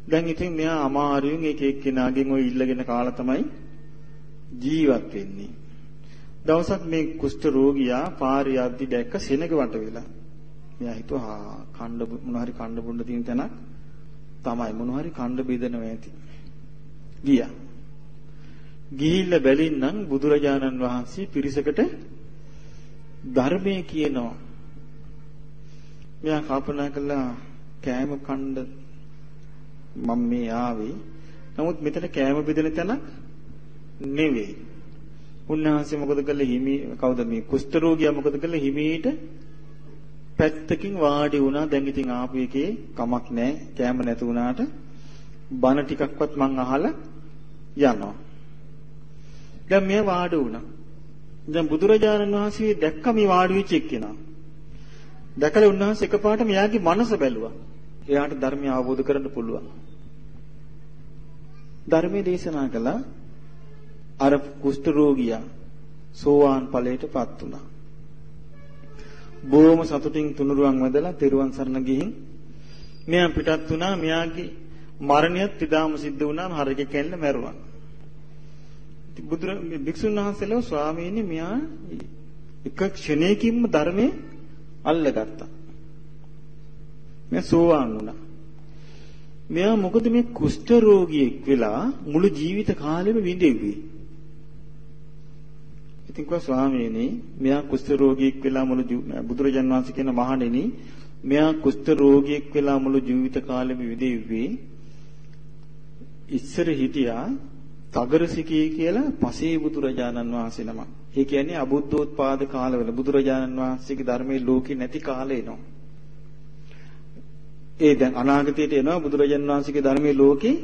දැන් ඉතින් මෙයා අමාරුවෙන් එක එක්කෙනාගෙන් ওই ඉල්ලගෙන කාලා තමයි ජීවත් වෙන්නේ. දවසක් මේ කුෂ්ඨ රෝගියා පාරේ යද්දි දැක්ක සෙනග වට වෙලා. මෙයා හිතුවා ආ කණ්ඩ මොන හරි කණ්ඩ බොන්න තියෙන තැනක් තමයි මොන හරි කණ්ඩ බෙදනවා ඇති. ගියා. ගිහිල්ලා බැලින්නම් බුදුරජාණන් වහන්සේ පිරිසකට ධර්මයේ කියනවා. මෙයා කල්පනා කළා කෑම කණ්ඩ මම මේ ආවේ. නමුත් මෙතන කෑම බෙදෙන තැන නෙවෙයි. උන්වහන්සේ මොකද කළේ හිමි කවුද මේ කුෂ්ඨ රෝගියා මොකද කළේ හිමීට පැත්තකින් වාඩි වුණා. දැන් ඉතින් ආපු එකේ කමක් නැහැ. කැම නැති වුණාට බන ටිකක්වත් මං අහලා යනවා. දැන් මෙයා වාඩි වුණා. දැන් බුදුරජාණන් වහන්සේ දැක්ක මේ වාඩි වෙච්ච එක්කෙනා. දැකලා උන්වහන්සේ එකපාරට මෙයාගේ මනස බැලුවා. එයාට ධර්මය අවබෝධ කරගන්න පුළුවන්. ධර්මයේ දේශනා කළා අර කුෂ්ඨ රෝගියා සෝවාන් ඵලයටපත් වුණා. බොහොම සතුටින් තුනුරුවන් වැදලා තෙරුවන් සරණ ගිහින් මෙයා පිටත් වුණා මෙයාගේ මරණයත් ඉදාම සිද්ධ වුණාම හරක කැල්ල මැරුවා. බුදුර භික්ෂුන් වහන්සේලා ස්වාමීනි මෙයා එක ක්ෂණයකින්ම ධර්මයේ අල්ලගත්තා. මෙයා සෝවාන් වුණා. මෙයා මොකද මේ කුෂ්ඨ රෝගියෙක් වෙලා මුළු ජීවිත කාලෙම විඳෙව්වේ. ඉතින් කෝ ස්වාමීනි මෙයා කුෂ්ඨ රෝගියෙක් වෙලා මුළු බුදුරජාන් වහන්සේ කියන මහණෙනි මෙයා කුෂ්ඨ රෝගියෙක් වෙලා මුළු ජීවිත කාලෙම විඳෙව්වේ. ඉස්සර හිටියා තගරසිකී කියලා පසේ බුදුරජාණන් වහන්සේ නම. ඒ කියන්නේ අබුද්ධෝත්පාද කාලවල බුදුරජාණන් වහන්සේගේ ධර්මයේ ලෝකේ නැති කාලේ එනවා. ඒ දැන් අනාගතයට එනවා බුදුරජාණන් වහන්සේගේ ධර්මයේ ලෝකේ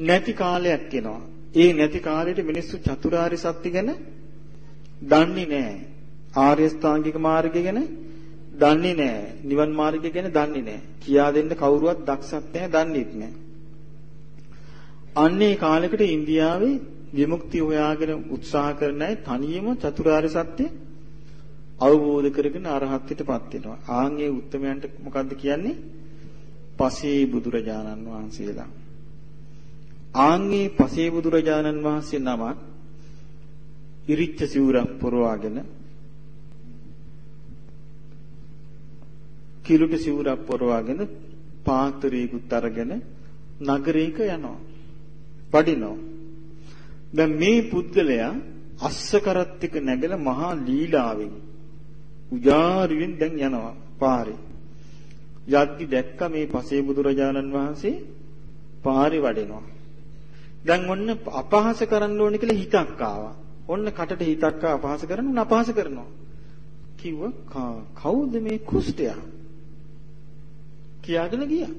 නැති කාලයක් එනවා. ඒ නැති කාලෙට මිනිස්සු චතුරාර්ය සත්‍ය ගැන දන්නේ නැහැ. ආර්ය ස්ථාංගික මාර්ගය ගැන දන්නේ නැහැ. නිවන් මාර්ගය ගැන දන්නේ නැහැ. කියා දෙන්න කවුරුවත් දක්ෂත් නැහැ, දන්නේත් නැහැ. අන්නේ කාලෙකට ඉන්දියාවේ විමුක්තිය හොයාගෙන උත්සාහ කරන අය තනියම චතුරාර්ය සත්‍ය අවබෝධ කරගෙන අරහත්ත්වයටපත් වෙනවා. ආන්ගේ උත්තරමයන්ට මොකද්ද කියන්නේ? පසේ බුදුරජාණන් වහන්සේලා. ආන්ගේ පසේ බුදුරජාණන් වහන්සේ නමක් ඉරිච්ච සිවුරක් පොරවාගෙන කිලුට සිවුරක් පොරවාගෙන පාත්‍රයකුත් අරගෙන නගරයක යනවා. වඩිනවා. දැන් මේ පුද්ගලයා අස්සකරත් එක්ක නැගලා මහා ලීලාවෙන් උජාරියෙන් දැන් යනවා පාරේ. යද්දි දැක්ක මේ පසේ බුදුරජාණන් වහන්සේ පාරේ වඩිනවා. දැන් ඔන්න අපහාස කරන්න ඕනේ කියලා හිතක් ආවා. ඔන්න කටට හිතක් අපහාස කරන උන් අපහාස කරනවා. කිව්ව කවුද මේ කුෂ්ඨයා? කියාගෙන ගියා.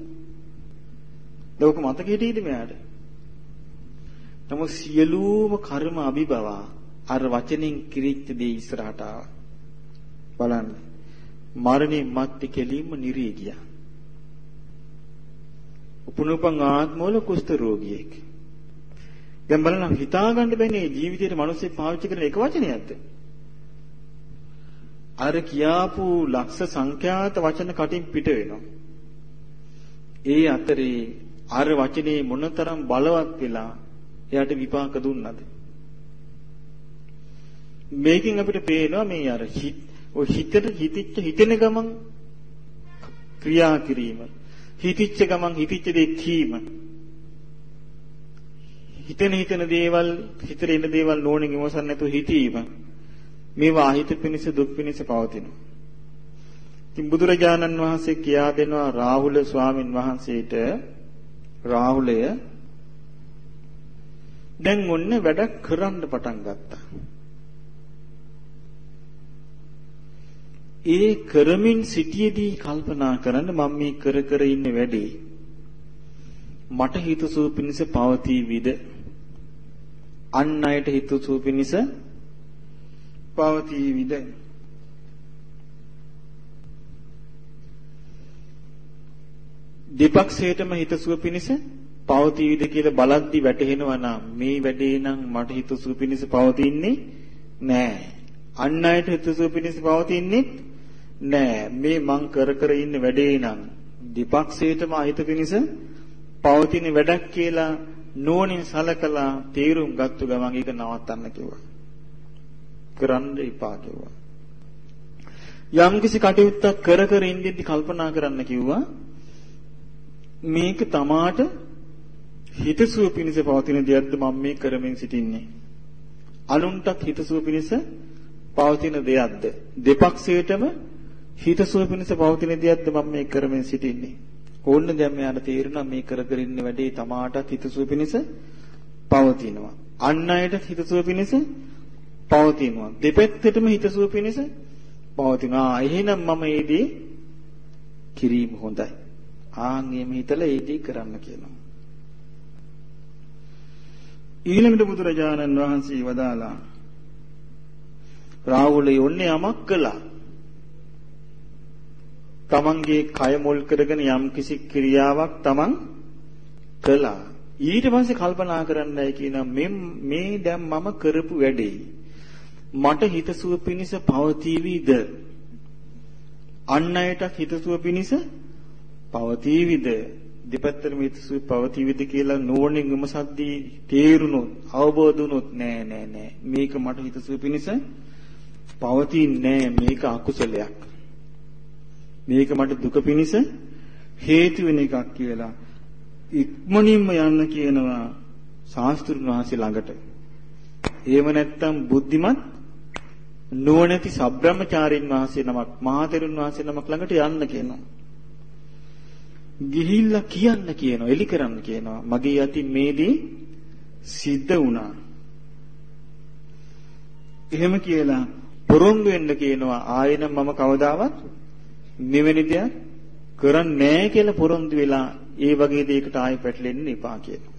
ලෝක මතක හිටියේද මෙයාට? නමුත් සියලුම කර්ම අභිබවා අර වචනෙන් කිරිච්ච දේ ඉස්සරහට ආවා. බලන්න. මරණින් මත්ති කෙලින්ම නිරී ගියා. උපනුපං ආත්මවල කුෂ්ඨ රෝගියෙක්. දැන් බලන්න හිතා ගන්න බෑනේ ජීවිතේට මිනිස්සු පාවිච්චි කරන එක වචනයක්ද? අර කියාපු ලක්ෂ සංඛ්‍යාත වචන කටින් පිට වෙනවා. ඒ අතරේ අර වචනේ මොනතරම් බලවත් වෙලා එයාට විපාක දුන්නද? මේකෙන් අපිට පේනවා මේ අර ඔය හිතට හිතිච්ච හිතෙන ගමන් ක්‍රියා කිරීම. හිතිච්ච ගමන් හිතිච්ච දේ කීම. හිතෙන හිතෙන දේවල් හිතේ ඉන්න දේවල් නෝනින් ඉවසන්න නැතුව හිතීම. මේවා අහිත පිනිස දුක් පිනිස පවතිනවා. ඉතින් බුදුරජාණන් වහන්සේ කියා දෙනවා රාහුල ස්වාමින් වහන්සේට රාහුලය දැන් ඔන්න වැඩක් කරන්න පටන් ගත්තා. ඒ කරමින් සිටියේදී කල්පනා කරන්න මම මේ කර කර ඉන්න වැඩේ මට හිතසුව පිණිස පවතී විද අන් අයට හිතසුව පිණිස පවතී විද දෙපක්ෂයටම හිතසුව පිණිස පවතීද කියලා බලද්දි වැටහෙනවා නම් මේ වැඩේ නම් මට හිතසුව පිණිස පවතින්නේ නෑ. අන් අයට හිතසුව පිණිස පවතින්නේ නෑ. මේ මං කර කර ඉන්න වැඩේ නම් දෙපක්ෂයටම අහිත පිණිස පවතින වැඩක් කියලා නෝනින් සලකලා තීරුම් ගත්තු ගමන් ඒක නවත්තන්න කිව්වා. කරන්න එපා කිව්වා. යම්කිසි කටයුත්තක් කර කර ඉඳිද්දි කල්පනා කරන්න කිව්වා. මේක තමාට හිතසුව පිණිස පවතින දෙයක්ද මම මේ කරමින් සිටින්නේ. අනුන්ටත් හිතසුව පිණිස පවතින දෙයක්ද? දෙපක්ෂයටම හිතසුව පිණිස පවතින දෙයක්ද මම මේ කරමින් සිටින්නේ. ඕන්න දැන් මෙයාට තේරෙනවා මේ කර කර ඉන්න වැඩේ තමාටත් හිතසුව පිණිස පවතිනවා. අන් අයටත් හිතසුව පිණිස පවතිනවා. දෙපැත්තටම හිතසුව පිණිස පවතිනවා. එහෙනම් මම ඒදී කිරීම හොඳයි. ආන් එහෙම හිතලා ඒදී කරන්න කියනවා. ඊළඟට බුදුරජාණන් වහන්සේ වදාලා රාහුලේ ඔන්නේ යමක් කළා. තමන්ගේ කය මුල් කරගෙන යම් කිසි ක්‍රියාවක් තමන් කළා. ඊට පස්සේ කල්පනා කරන්නයි කියනවා මේ මේ දැන් මම කරපු වැඩේ මට හිතසුව පිණිස පවතිවිද? අන් අයටත් හිතසුව පිණිස පවතිවිද? දෙපැත්තටම හිතසුව පවතිවිද කියලා නෝනින් විමසද්දී තේරුණොත් අවබෝධ වුණොත් නෑ නෑ නෑ මේක මට හිතසුව පිණිස පවතින්නේ මේක අකුසලයක්. මේක මට දුක පිණිස හේතු වෙන එකක් කියලා ඉක්මනින්ම යන්න කියනවා ශාස්ත්‍රුන් වහන්සේ ළඟට. එහෙම නැත්නම් බුද්ධිමත් නුවණැති සබ්‍රාහ්මචාරින් වහන්සේ නමක් මහතෙරුන් වහන්සේ නමක් ළඟට යන්න කියනවා. ගිහිල්ලා කියන්න කියනවා එලි කරන්න කියනවා මගේ යතින් මේදී සිද්ධ වුණා. එහෙම කියලා පොරොන්දු වෙන්න කියනවා ආයෙනම් මම කවදාවත් මෙවැනි දෙයක් කරන්නේ නැහැ කියලා පොරොන්දු වෙලා ඒ වගේ දෙයකට ආයෙ පැටලෙන්න එපා කියනවා.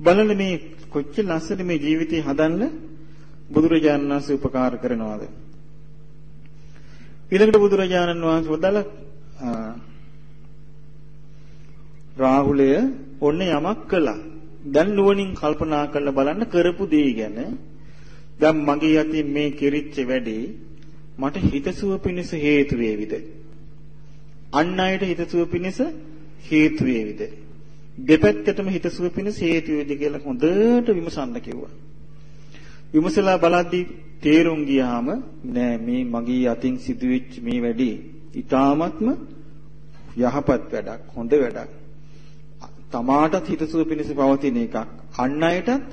බලන්න මේ කොච්චර ලස්සන මේ ජීවිතය හදන්න බුදුරජාණන් වහන්සේ උපකාර කරනවාද? ඊළඟට බුදුරජාණන් වහන්සේ වදාළ රාහුලය ඔන්න යමක් කළා. දැන් නුවණින් කල්පනා කරලා බලන්න කරපු දේ ගැන දැන් මගේ අතින් මේ කිරිච්ච වැඩේ මට හිතසුව පිණිස හේතු වේවිද? අන් අයට හිතසුව පිණිස හේතු වේවිද? දෙපැත්තටම හිතසුව පිණිස හේතු වේවිද කියලා හොඳට විමසන්න කිව්වා. විමසලා බලද්දී තේරුම් ගියාම නෑ මේ මගේ අතින් සිදුවෙච්ච මේ වැඩේ ඊ타මත්ම යහපත් වැඩක් හොඳ වැඩක්. තමාටත් හිතසුව පිණිස පවතින එකක්. අන් අයටත්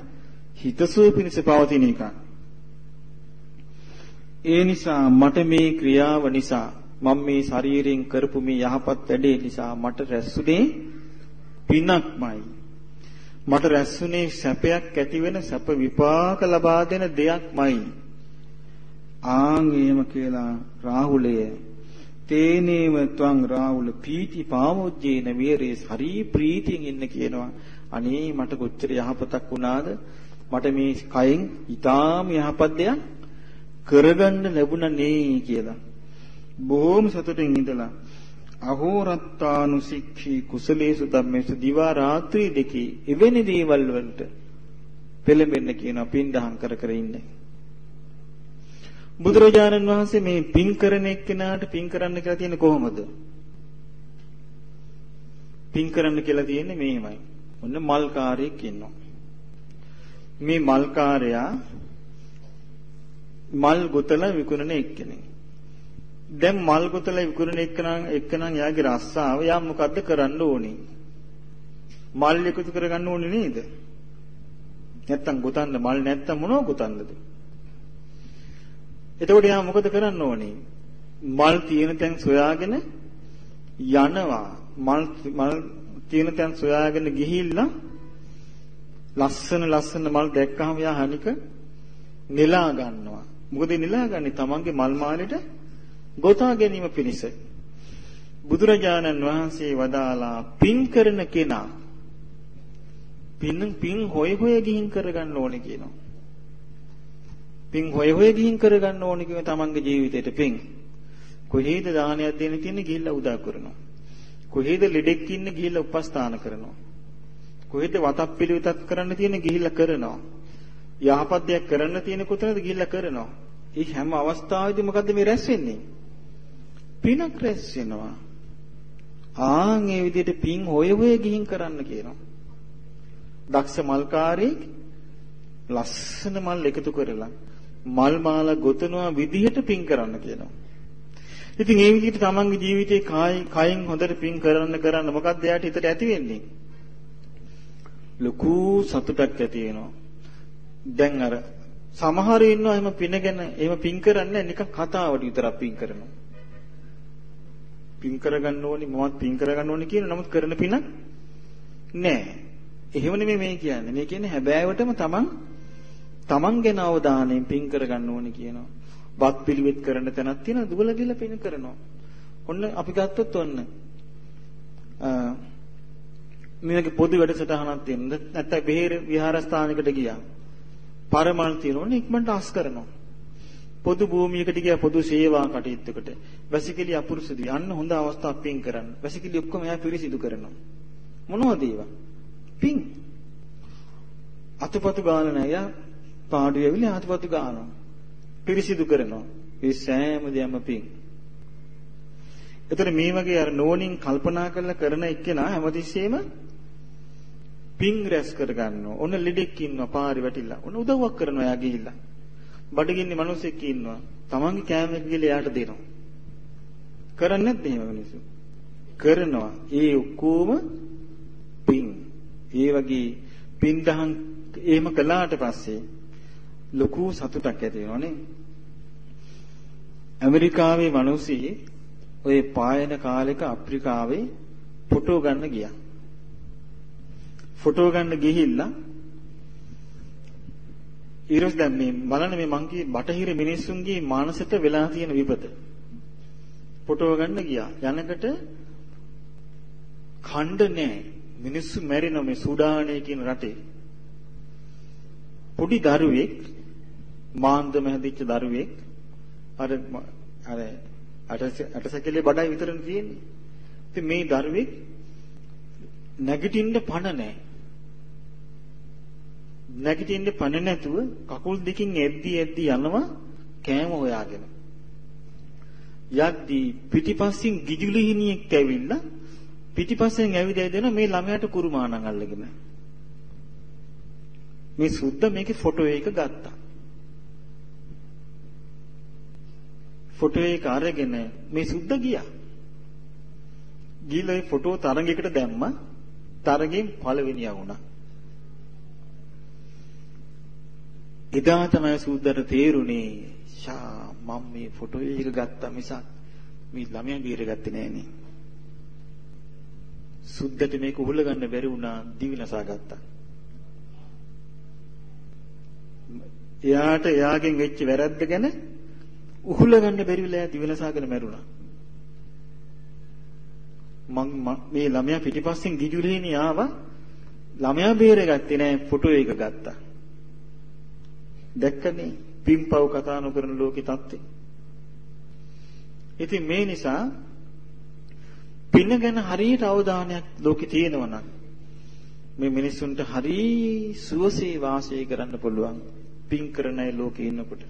හිතසුව පිණිස පවතින එකක්. ඒ නිසා මට මේ ක්‍රියාව නිසා මම මේ ශරීරයෙන් කරපු මේ යහපත් වැඩේ නිසා මට රැස්ුනේ පිනක්මයි. මට රැස්ුනේ සැපයක් ඇති වෙන සැප විපාක ලබා දෙන දෙයක්මයි. ආන් එහෙම කියලා රාහුලය තේනේව ත්වං රාහුල පීති පාමොජ්ජේන වේරේ හරි ප්‍රීතියෙන් ඉන්න කියනවා. අනේ මට කොච්චර යහපතක් වුණාද මට මේ කයෙන් ඊටාම යහපත් දෙයක් කරගන්න ලැබුණා නේ කියලා. බොහොම සතුටින් ඉඳලා අහෝරත්තානුසික්ඛී කුසලේසු ධම්මේසු දිවා රාත්‍රී දෙකේ එවැනි දේවල් වලට පෙළඹෙන්න කියන පින්දහම් කර කර ඉන්නේ. බුදුරජාණන් වහන්සේ මේ පින් කරන එක්කෙනාට පින් කරන්න කියලා තියෙන්නේ කොහොමද? පින් කරන්න කියලා තියෙන්නේ මෙහෙමයි. ඔන්න මල්කාරයෙක් ඉන්නවා. මේ මල්කාරයා මල් ගොතලා විකුණන එක්කෙනෙක්. දැන් මල් ගොතලා විකුණන එක්කනම් එක්කනම් යාගේ රස්සාව යා මොකද්ද කරන්න ඕනේ? මල් එකතු කරගන්න ඕනේ නේද? නැත්තම් ගොතන්න මල් නැත්තම් මොනව ගොතන්නද? එතකොට යා මොකද කරන්න ඕනේ? මල් තියෙන තැන් සොයාගෙන යනවා. මල් මල් තියෙන තැන් සොයාගෙන ගිහිල්ලා ලස්සන ලස්සන මල් දැක්කහම යා හනික නෙලා ගන්නවා. මොකද නෙලාගන්නේ තමන්ගේ මල් මාලෙට ගොතා ගැනීම පිණිස. බුදුරජාණන් වහන්සේ වදාලා පින් කරන කෙනා පින් පින් හොය හොය ගිහින් කරගන්න ඕනේ කියනවා. පින් හොය හොය ගිහින් කරගන්න ඕනේ කියන තමන්ගේ ජීවිතේට පින්. කොහේද දානයක් දෙන්න තියෙන්නේ ගිහිල්ලා උදා කරනවා. කොහේද ලෙඩෙක් ඉන්න ගිහිල්ලා උපස්ථාන කරනවා. කොහෙද වතක් පිළිවෙතක් කරන්න තියෙන්නේ ගිහිල්ලා කරනවා. යහපත් දෙයක් කරන්න තියෙන කොතනද ගිහිල්ලා කරනවා. ඒ හැම අවස්ථාවෙදී මොකද්ද මේ රැස් වෙන්නේ? පිනක් රැස් වෙනවා. ආන් ඒ විදිහට පින් හොය හොය ගිහින් කරන්න කියනවා. දක්ෂ මල්කාරයෙක් ලස්සන මල් එකතු කරලා මල් මාලා ගොතනවා විදිහට පින් කරන්න කියනවා. ඉතින් ඒ විදිහට තමන්ගේ ජීවිතේ කායි කයින් හොඳට පින් කරන්න කරන්න මොකක්ද එයාට හිතට ඇති වෙන්නේ? ලොකු සතුටක් ඇති වෙනවා. දැන් අර සමහර ඉන්නවා එහෙම පිනගෙන එහෙම පින් කරන්නේ නිකන් කතාවට විතරක් පින් කරනවා. පින් කරගන්න ඕනි මමත් පින් කරගන්න ඕනි කියන නමුත් කරන පිනක් නෑ. එහෙම නෙමෙයි මේ කියන්නේ. මේ කියන්නේ හැබෑවටම තමන් තමන් ගැන අවධානයෙන් පින් කරගන්න ඕනි කියනවා. වත් පිළිවෙත් කරන තැනක් තියෙනවා දුවල ගිල පින් කරනවා. ඔන්න අපි ගත්තොත් ඔන්න මේකේ පොදු වැඩසටහනක් තියෙනවා. නැත්නම් බෙහෙර විහාරස්ථානයකට ගියා. පරමල් තියෙනෝනේ ඉක්මනට අස් කරනවා. පොදු භූමියකට ගියා පොදු සේවා කටයුත්තකට. වැසිකිලි අපුරුසුදු. අන්න හොඳ අවස්ථාවක් පින් කරන්න. වැසිකිලි ඔක්කොම එයා පිරිසිදු කරනවා. මොනවද ඒවා? පින්. අතපතු ගාන නැහැ. යා පාඩුවේ ඇවිල්ලා අතපතු ගානවා. පිරිසිදු කරනවා. ඒ සෑම දෙයක්ම පින්. එතකොට මේ වගේ අර නෝනින් කල්පනා කරලා කරන එක්කෙනා හැමතිස්සෙම පින් රැස් කර ගන්නවා. ඔන්න ලෙඩෙක් ඉන්නවා පාරේ වැටිලා. ඔන්න උදව්වක් කරනවා එයා ගිහිල්ලා. බඩගින්නේ මිනිස්සෙක් ඉන්නවා. තමන්ගේ කෑම එක ගිහලා එයාට දෙනවා. කරන්නේ නැද්ද එහෙම මිනිස්සු? කරනවා. ඒ ඔක්කොම පින්. ඒ වගේ පින් දහම් එහෙම කළාට පස්සේ ලොකු සතුටක් ඇති වෙනවනේ. ඇමරිකාවේ මිනිස්සු ඔය පායන කාලෙක අප්‍රිකාවේ ෆොටෝ ගන්න ගියා. ෆොටෝ ගන්න ගිහිල්ලා ඊරස් දැන් මේ බලන්න මේ මං කී බටහිර මිනිස්සුන්ගේ මානසයට වෙලා තියෙන විපත. ෆොටෝ ගන්න ගියා. යනකට ඛණ්ඩ නැහැ. මිනිස්සු මැරෙන මේ සුඩානේ කියන රටේ. පොඩි දරුවෙක් මාන්දම හැදිච්ච දරුවෙක් අර අර අටසැකිලේ බඩයි විතරනේ තියෙන්නේ. ඉතින් මේ දරුවෙක් නැගිටින්න පණ නැහැ. නැගිටින්න පණ නැතුව කකුල් දෙකින් එද්දි එද්දි යනවා කෑම හොයාගෙන. යද්දි පිටිපස්සෙන් ගිජුලිහිනියෙක් ඇවිල්ලා පිටිපස්සෙන් ඇවිදලා දෙන මේ ළමයාට කුරුමානම් අල්ලගෙන. මේ සුද්ධ මේකේ ෆොටෝ එක ගත්තා. ෆොටෝ එක අරගෙන මේ සුද්ධ ගියා. ගිහලා ඒ ෆොටෝ තරඟයකට දැම්මා. තරගෙන් පළවෙනියා වුණා. එදා තමයි සුද්දට තේරුනේ ෂා මම මේ ෆොටෝ එක ගත්තා මිසක් මේ ළමයා බීරගත්තේ නෑනේ. සුද්දට මේක උහුල ගන්න බැරි වුණා දිවිනසා ගත්තා. එයාට එයාගෙන් වෙච්ච වැරද්ද ගැන උහුල ගන්න බැරි වෙලා දිවිනසාගෙන මැරුණා. මං මේ ළමයා පිටිපස්සෙන් ගිජුලේනේ ආවා. ළමයා බේරගත්තේ නෑ ෆොටෝ එක ගත්තා. දැක්කනේ පින්පව් කතා නොකරන ලෝකේ தත්ත්වය. ඉතින් මේ නිසා පින ගැන හරියට අවධානයක් ලෝකේ තියෙනවා නම් මේ මිනිස්සුන්ට හරි සුවසේ වාසය කරන්න පුළුවන් පින් කරන අය ලෝකේ ඉන්නකොට.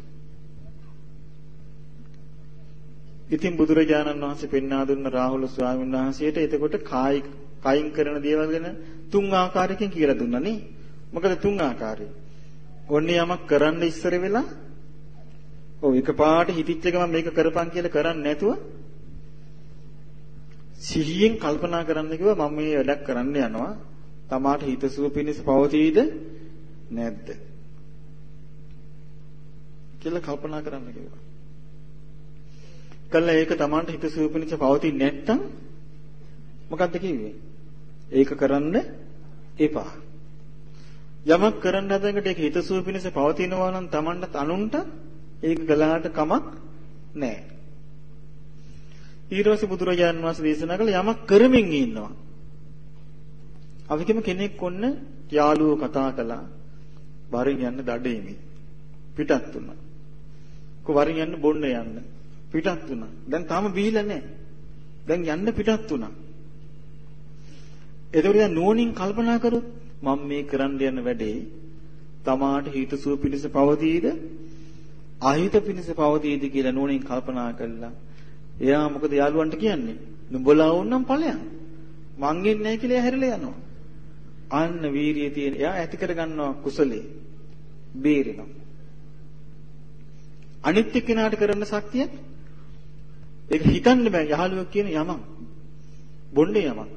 ඉතින් බුදුරජාණන් වහන්සේ පෙන්වා දුන්න රාහුල ස්වාමීන් වහන්සේට එතකොට කායි කයින් කරන දේවල් ගැන තුන් ආකාරයකින් කියලා දුන්නා නේ. මොකද තුන් ආකාරය. ඔන්නේ යමක් කරන්න ඉස්සර වෙලා ඔව් එකපාරට හිතිච්ච ගමන් මේක කරපන් කියලා කරන්නේ නැතුව සිහියෙන් කල්පනා කරන්න කිව්වා මම මේ වැඩක් කරන්න යනවා. තමාට හිතසුව පිණිස පවතීද නැද්ද? කියලා කල්පනා කරන්න කිව්වා. කළා ඒක Tamanට හිත සූපනිච්ච පවතින්නේ නැත්තම් මොකද්ද කිව්වේ? ඒක කරන්න එපා. යමක් කරන්න හදනකොට ඒක හිත සූපිනස පවතිනවා නම් Tamanට අනුන්ට ඒක කළාට කමක් නැහැ. ඊට පස්සේ බුදුරජාන් වහන්සේ දේශනා කළ යමක් කරමින් ඉන්නවා. අපිකම කෙනෙක් ඔන්න යාළුවෝ කතා කළා. වරින් යන්න දඩේමි. පිටත් වුණා. කො වරින් යන්න බොන්න යන්න. පිටත් වුණා. දැන් තාම බීලා නැහැ. දැන් යන්න පිටත් වුණා. එතකොට දැන් නුවණින් කල්පනා කරොත් මම මේ කරන්න යන වැඩේ තමාට හිතසුව පිණිස පවතීද අහිත පිණිස පවතීද කියලා නුවණින් කල්පනා කළා. එයා මොකද යාළුවන්ට කියන්නේ? නුඹලා වුණනම් ඵලයන්. මං ඉන්නේ නැහැ කියලා හැරිලා යනවා. අන්න වීරිය තියෙන එයා ඇති කර ගන්නවා කුසලේ. බේරෙනවා. අනිත් එක්කෙනාට කරන්න ශක්තිය ඒක හිතන්න බෑ යහළුවෙක් කියන යමන්. බොන්නේ යමන්.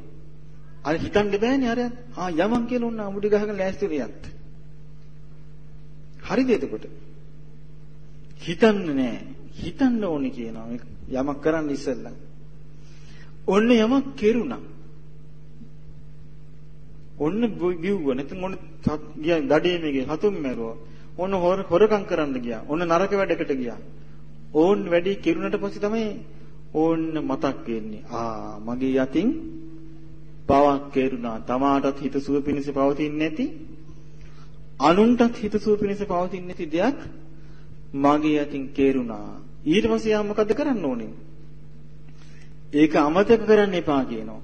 අර හිතන්න බෑනේ අර ආ යමන් කියලා උන්න අමුඩි ගහගෙන ලෑස්ති වෙනියත්. හරිද එතකොට? හිතන්න නෑ. හිතන්න ඕනේ කියනවා මේ යමක් කරන්න ඉස්සෙල්ලා. ඔන්න යමක් කෙරුණා. ඔන්න බිව්ව නැත්නම් ඔන්න ගියා දඩේ මේකේ හතුම් මැරුවා. ඔන්න හොරකම් කරන්න ගියා. ඔන්න නරක වැඩකට ගියා. ඕන් වැඩි කිරුණට පස්සේ තමයි ඕන්න මතක් වෙන්නේ. ආ මගේ යතින් පවක් කෙරුණා. තමාටත් හිතසුව පිණිස පවතින්නේ නැති අනුන්ටත් හිතසුව පිණිස පවතින්නේ නැති දෙයක් මගේ අතින් කෙරුණා. ඊට පස්සේ යා මොකද කරන්න ඕනේ? ඒක අමතක කරන්න එපා කියනවා.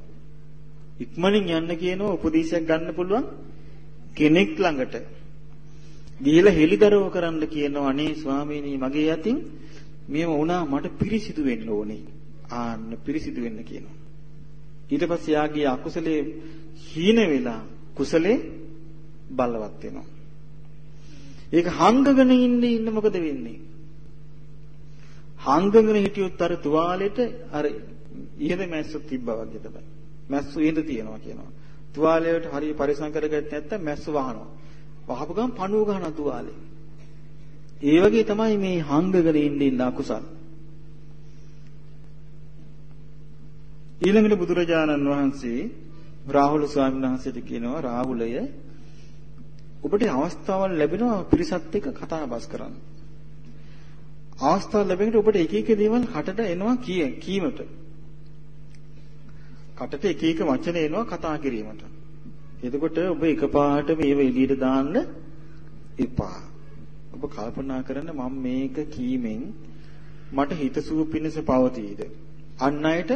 ඉක්මනින් යන්න කියනවා උපදේශයක් ගන්න පුළුවන් කෙනෙක් ළඟට. ගිහිලා හෙලිදරව් කරන්න කියනවා අනේ ස්වාමීනි මගේ යතින් මේව වුණා මට පිරිසිදු වෙන්න ඕනේ. ආන්න පිරිසිදු වෙන්න කියනවා. ඊට පස්සේ යාගේ අකුසලේ හීන වෙලා කුසලේ බලවත් වෙනවා. ඒක හංගගෙන ඉන්නේ ඉන්න මොකද වෙන්නේ? හංගගෙන හිටියොත් අර තුවාලෙට අර ඉහළ මැස්සු තිබ්බා වගේ තමයි. මැස්සු ඉහළ තියනවා කියනවා. තුවාලයට හරිය පරිසම් කරගත්තේ නැත්නම් මැස්සු වහනවා. වහපු ගමන් පණුව ගන්නවා තුවාලේ. ඒ වගේ තමයි මේ හංගගෙන ඉන්න ඉන්න අකුසල්. ඊළඟට බුදුරජාණන් වහන්සේ රාහුල ස්වාමීන් වහන්සේට කියනවා රාහුලය ඔබට අවස්ථාවල් ලැබෙනවා පිරිසත් එක්ක කතා බස් කරන්න. අවස්ථාව ලැබෙනකොට ඔබට එක එක දේවල් කටට එනවා කිය කීමට. කටට එක එක වචන එනවා කතා කිරීමට. එතකොට ඔබ එකපාරට මේව එළියට දාන්න එපා. ඔබ කල්පනා කරන්න මම මේක කීමෙන් මට හිතසුව පිණිස පවතීද? අන් අයට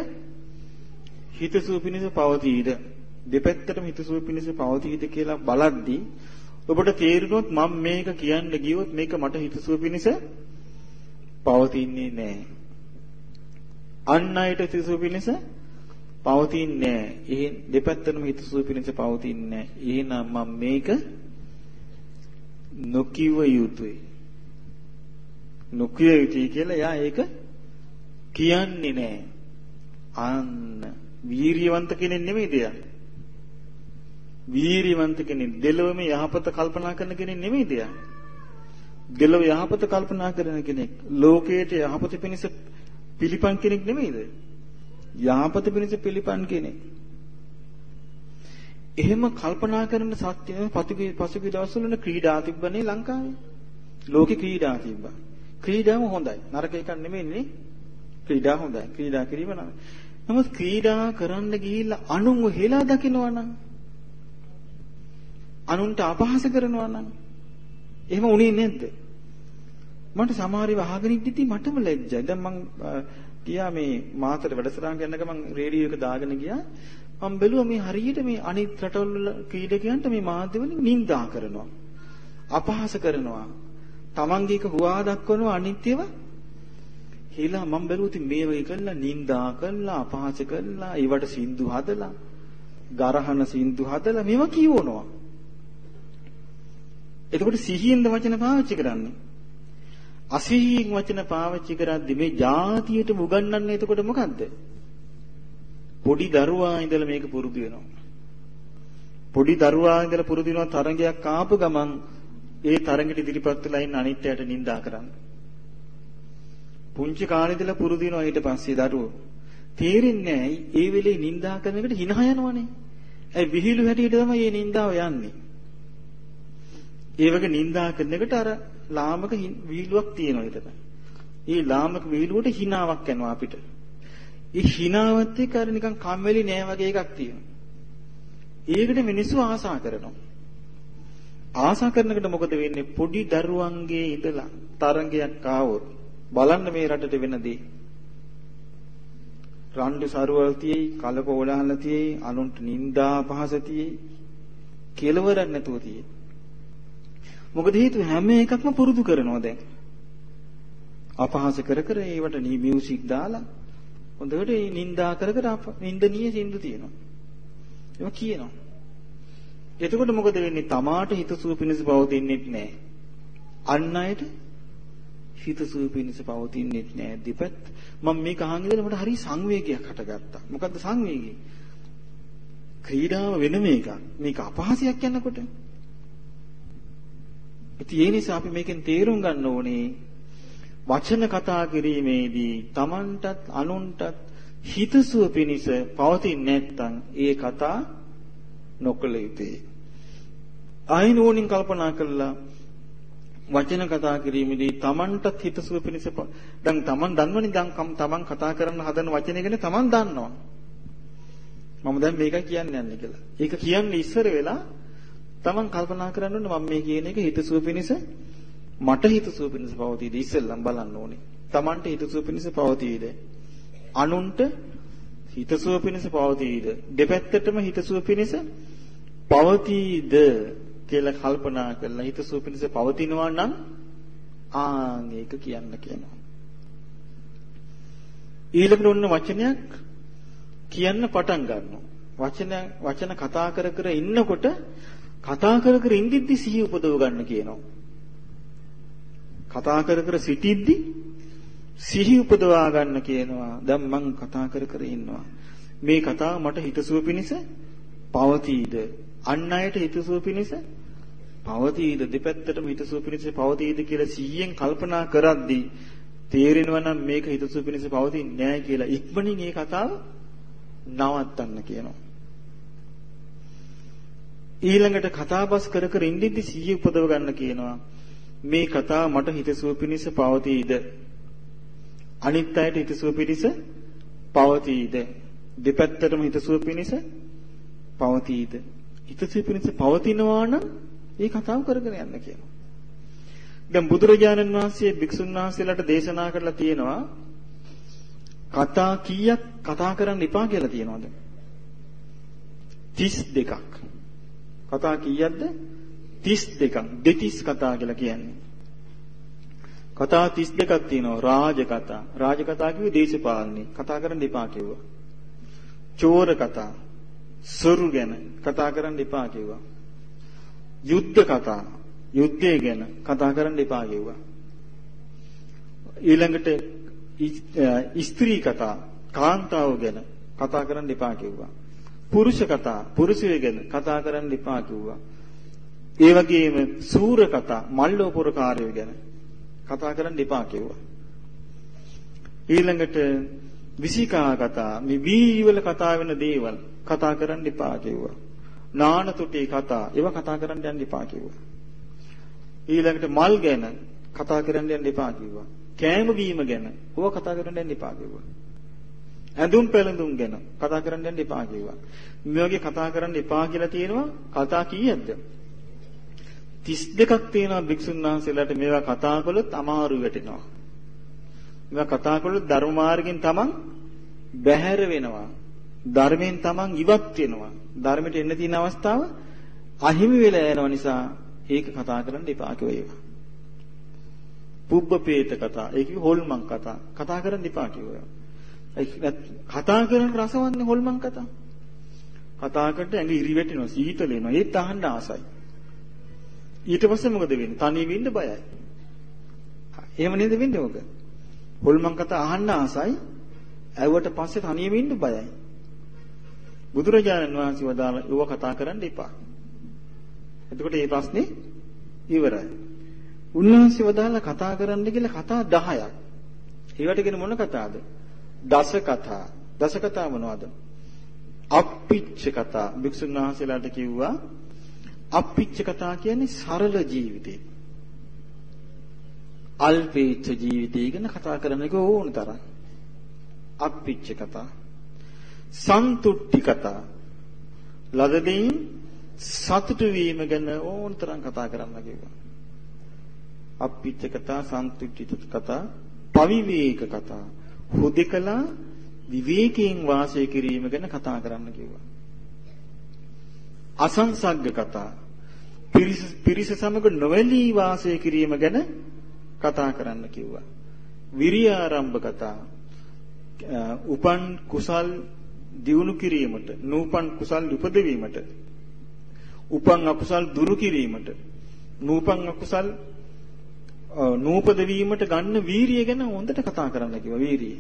හිතසුව පිණිස පවතීද? දෙපැත්තටම හිතසුව පිණිස පවතීද කියලා බලද්දී ඔබට තේරුනොත් මම මේක කියන්න ගියොත් මේක මට හිතසුව පිණිස පවතින්නේ නැහැ. අන් අයට හිතසුව පිණිස පවතින්නේ නැහැ. ඒ දෙපැත්තටම හිතසුව පිණිස පවතින්නේ නැහැ. එහෙනම් මම මේක නොකිව යුතුයි. නොකිය යුතුයි කියලා එයා ඒක කියන්නේ නැහැ. අන්න වීරියවන්ත කෙනෙක් නෙමෙයිද එයා? වීරියවන්ත කෙනෙක් දෙලොවම යහපත කල්පනා කරන කෙනෙක් නෙමෙයිද එයා? දෙලොව යහපත කල්පනා කරන කෙනෙක් ලෝකයට යහපත පිණිස පිළිපන් කෙනෙක් නෙමෙයිද? යහපත පිණිස පිළිපන් කෙනෙක්. එහෙම කල්පනා කරන සත්‍ය පසුගිය පසුගිය දවස්වල ක්‍රීඩා තිබ්බනේ ලංකාවේ. ලෝකේ ක්‍රීඩා තිබ්බා. ක්‍රීඩාව හොඳයි. නරක එකක් නෙමෙයිනේ. ක්‍රීඩා හොඳයි. ක්‍රීඩා කිරීම නම. නමුත් ක්‍රීඩා කරන්න ගිහිල්ලා අනුන්ව හෙලා දකිනවා නම් අනුන්ට අපහාස කරනවා නම් එහෙම උනේ නැද්ද? මට සමහරව අහගෙන ඉඳිද්දි මටම ලැජ්ජයි. දැන් මං ගියා මේ මාතර වැඩසටහන් කරනක මං රේඩියෝ එක දාගෙන ගියා. මම බැලුවා මේ හරියට මේ අනිත් රටවල ක්‍රීඩකයන්ට මේ මාධ්‍ය වලින් නිඳා කරනවා. අපහාස කරනවා. Tamange එක හුවා දක්වනවා අනිත්‍යව. හිලා මම බැලුවා ඉතින් මේ වගේ කළා නිඳා කළා අපහාස කළා ඊවට සින්දු හදලා ගරහන සින්දු හදලා මේවා කියවනවා. එතකොට සිහියෙන්ද වචන පාවිච්චි කරන්නේ. අසිහියෙන් වචන පාවිච්චි කරද්දි මේ જાතියට උගන්වන්නේ එතකොට මොකද්ද? පොඩි දරුවා ඉඳලා මේක පුරුදු වෙනවා. පොඩි දරුවා ඉඳලා පුරුදු වෙනවා තරඟයක් ආපු ගමන් ඒ තරඟෙට ඉදිරිපත් වෙලා ඉන්න අනිත්‍යයට නිඳා කරන්න. පුංචි කාලේ ඉඳලා පුරුදු වෙනවා ඊට පස්සේ දරුවෝ. තේරෙන්නේ නැහැ ඒ වෙලේ නිඳා කරන එකට hina යනවනේ. ඒ විහිළු හැටියට තමයි මේ නිඳාව යන්නේ. ඒ වගේ නිඳා කරන එකට අර ලාමක විහිළුවක් තියෙනවා ඊට. ඒ ලාමක විහිළුවට hinaවක් යනවා අපිට. ඒ hinaවත් එක්ක අර නිකන් කම්මැලි නෑ වගේ එකක් තියෙනවා. ඒකට මිනිස්සු ආසා කරනවා. ආසා කරනකොට මොකද වෙන්නේ? පොඩි දරුවන්ගේ ඉඳලා තරංගයක් ආවොත් බලන්න මේ රටට වෙන දේ. රණ්ඩු සරුවල් තියෙයි, කලකෝලහල තියෙයි, අනුන්ට නිന്ദා පහස තියෙයි. කෙලවරක් නැතුව තියෙයි. මොකද හේතුව හැම එකක්ම පුරුදු කරනවා දැන්. අපහාස කර කර ඒවට මියුසික් දාලා හොඳට ඒ නින්දා කර කර නින්දනීය සින්දු තියෙනවා. ඒක කියනවා. එතකොට මොකද වෙන්නේ? තමාට හිතසුව පිණිස පවතින්නේ නැහැ. අන් අයට හිතසුව පිණිස පවතින්නේ නැහැ. දෙපැත්ත මම මේක අහන් ඉඳලා මට හරි සංවේගයක් හටගත්තා. මොකද්ද සංවේගය? ක්‍රීඩාව වෙනම එකක්. මේක අපහාසයක් යනකොට. ඉතින් ඒ නිසා අපි මේකෙන් තේරුම් ගන්න ඕනේ වචන කතා කිරීමේදී Tamanටත් අනුන්ටත් හිතසුව පිණිස පවතින්නේ නැත්නම් ඒ කතා නොකළ යුතුයි. ආයින් ඕනින් කල්පනා කළා වචන කතා කිරීමේදී Tamanටත් හිතසුව පිණිස දැන් Taman දන්නවනේ දැන් Taman කතා කරන්න හදන වචනේ ගැන Taman දන්නවා. මම දැන් මේක කියන්න යන්නේ කියලා. ඒක කියන්නේ ඉස්සර වෙලා Taman කල්පනා කරන්න ඕනේ මම මේ කියන එක හිතසුව පිණිස මට හිතසුව පිණිස පවතීද ඉස්සෙල්ලම් බලන්න ඕනේ. Tamanට හිතසුව පිණිස පවතීද? අනුන්ට හිතසුව පිණිස පවතීද? දෙපැත්තටම හිතසුව පිණිස පවතීද කියලා කල්පනා කරලා හිතසුව පිණිස පවතිනවා නම් ආන් ඒක කියන්න කියනවා. ඊළඟට ඔන්න වචනයක් කියන්න පටන් ගන්නවා. වචන වචන කතා කර කර ඉන්නකොට කතා කර කර ඉඳිද්දි සිහිය උපදව ගන්න කියනවා. කතා කර කර සිටිද්දි සිහි උපදවා ගන්න කියනවා. දැන් මං කතා කර කර ඉන්නවා. මේ කතාව මට හිතසුව පිණිස පවතීද? අන් අයට හිතසුව පිණිස පවතීද? දෙපැත්තටම හිතසුව පිණිස පවතීද කියලා සිහියෙන් කල්පනා කරද්දී තේරෙනවා නම් මේක හිතසුව පිණිස පවතින්නේ නැහැ කියලා ඉක්මනින් මේ කතාව නවත්තන්න කියනවා. ඊළඟට කතාබස් කර කර ඉඳිද්දි සිහිය උපදව ගන්න කියනවා. මේ කතාව මට හිතසුව පිණිස පවතීද? අනිත් අයට හිතසුව පිණිස පවතීද? දෙපැත්තටම හිතසුව පිණිස පවතීද? හිතසුව පිණිස පවතිනවා නම් මේ කතාව කරගෙන යන්න කියනවා. දැන් බුදුරජාණන් වහන්සේ භික්ෂුන් වහන්සේලාට දේශනා කරලා තියෙනවා කතා කීයක් කතා කරන්න එපා කියලා තියෙනවද? 32ක්. කතා කීයක්ද? 32ක්. දෙතිස් කතා කියලා කියන්නේ. කතා 32ක් තියෙනවා. රාජ කතා. රාජ කතා කිව්වේ දේශපාලනේ. කතා කරන්න එපා කිව්වා. චෝර කතා. සොරු ගැන කතා කරන්න එපා කිව්වා. යුද්ධ කතා. යුද්ධය ගැන කතා කරන්න එපා කිව්වා. ඊළඟට ස්ත්‍රී කතා කාන්තාව ගැන කතා කරන්න එපා කිව්වා. පුරුෂ කතා පුරුෂය ගැන කතා කරන්න එපා කිව්වා. ඒ වගේම සූර කතා මල්ලෝපුරකාරයෝ ගැන කතා කරන්න එපා කිව්වා. ඊළඟට විසිකා කතා මේ වීවල කතා වෙන දේවල් කතා කරන්න එපා කිව්වා. නාන තුටේ කතා ඒවා කතා කරන්න යන්න එපා කිව්වා. ඊළඟට මල් ගැන කතා කරන්න යන්න එපා කිව්වා. කෑම බීම ගැන ඕවා කතා කරන්න යන්න එපා කිව්වා. ඇඳුම් පැළඳුම් ගැන කතා කරන්න යන්න එපා කිව්වා. මේ වගේ කතා කරන්න එපා කියලා තියෙනවා කතා කීයක්ද? 32ක් තියෙනවා භික්ෂුන් වහන්සේලාට මේවා කතා කළොත් අමාරු වැටෙනවා. මේවා කතා කළොත් ධර්ම මාර්ගෙන් තමන් බැහැර වෙනවා. ධර්මයෙන් තමන් ඉවත් වෙනවා. ධර්මයට එන්න තියෙන අවස්ථාව අහිමි වෙලා යනවා නිසා ඒක කතා කරන්න එපා කිව්වා. පුබ්බපේත කතා, ඒක හොල්මන් කතා. කතා කරන්න එපා කිව්වා. කතා කරන රසවන්නේ හොල්මන් කතා. කතා කරද්දී ඇඟ ඉරි වැටෙනවා, සීතල වෙනවා. ඒත් අහන්න ආසයි. ඊට පස්සේ මොකද වෙන්නේ? තනියම ඉන්න බයයි. එහෙම නේද වෙන්නේ ඔක? හොල්මන් කතා අහන්න ආසයි. ඇව්වට පස්සේ තනියම ඉන්න බයයි. බුදුරජාණන් වහන්සේ වදාළ ඌව කතා කරන්න එපා. එතකොට මේ ප්‍රශ්නේ ඉවරයි. උන්වහන්සේ වදාළ කතා කරන්න කියලා කතා 10ක්. ඒවට කියන මොන කතාවද? දස කතා. දස කතා මොනවද? අප්පිච්ච කතා. භික්ෂුන් වහන්සේලාට කිව්වා අප්පිච්ච කතා කියන්නේ සරල ජීවිතේ. අල්පේච්ඡ ජීවිතය ගැන කතා කරන එක ඕන තරම්. අප්පිච්ච කතා. සන්තුට්ටි කතා. ලද දෙයින් සතුටු වීම ගැන ඕන තරම් කතා කරන්න කිව්වා. අප්පිච්ච කතා, සන්තුට්ටි කතා, පවිවේක කතා, හුදකලා විවේකයෙන් වාසය කිරීම ගැන කතා කරන්න කිව්වා. අසංසග්ග කතා, පිරිස පිරිස සමග නොවැළී වාසය කිරීම ගැන කතා කරන්න කිව්වා. විරියාරම්භ කතා, උපන් කුසල් දියුණු කිරීමට, නූපන් කුසල් උපදවීමට, උපන් අකුසල් දුරු කිරීමට, නූපන් අකුසල් නූපද වීමට ගන්න වීරිය ගැන හොඳට කතා කරන්න කිව්වා වීරිය.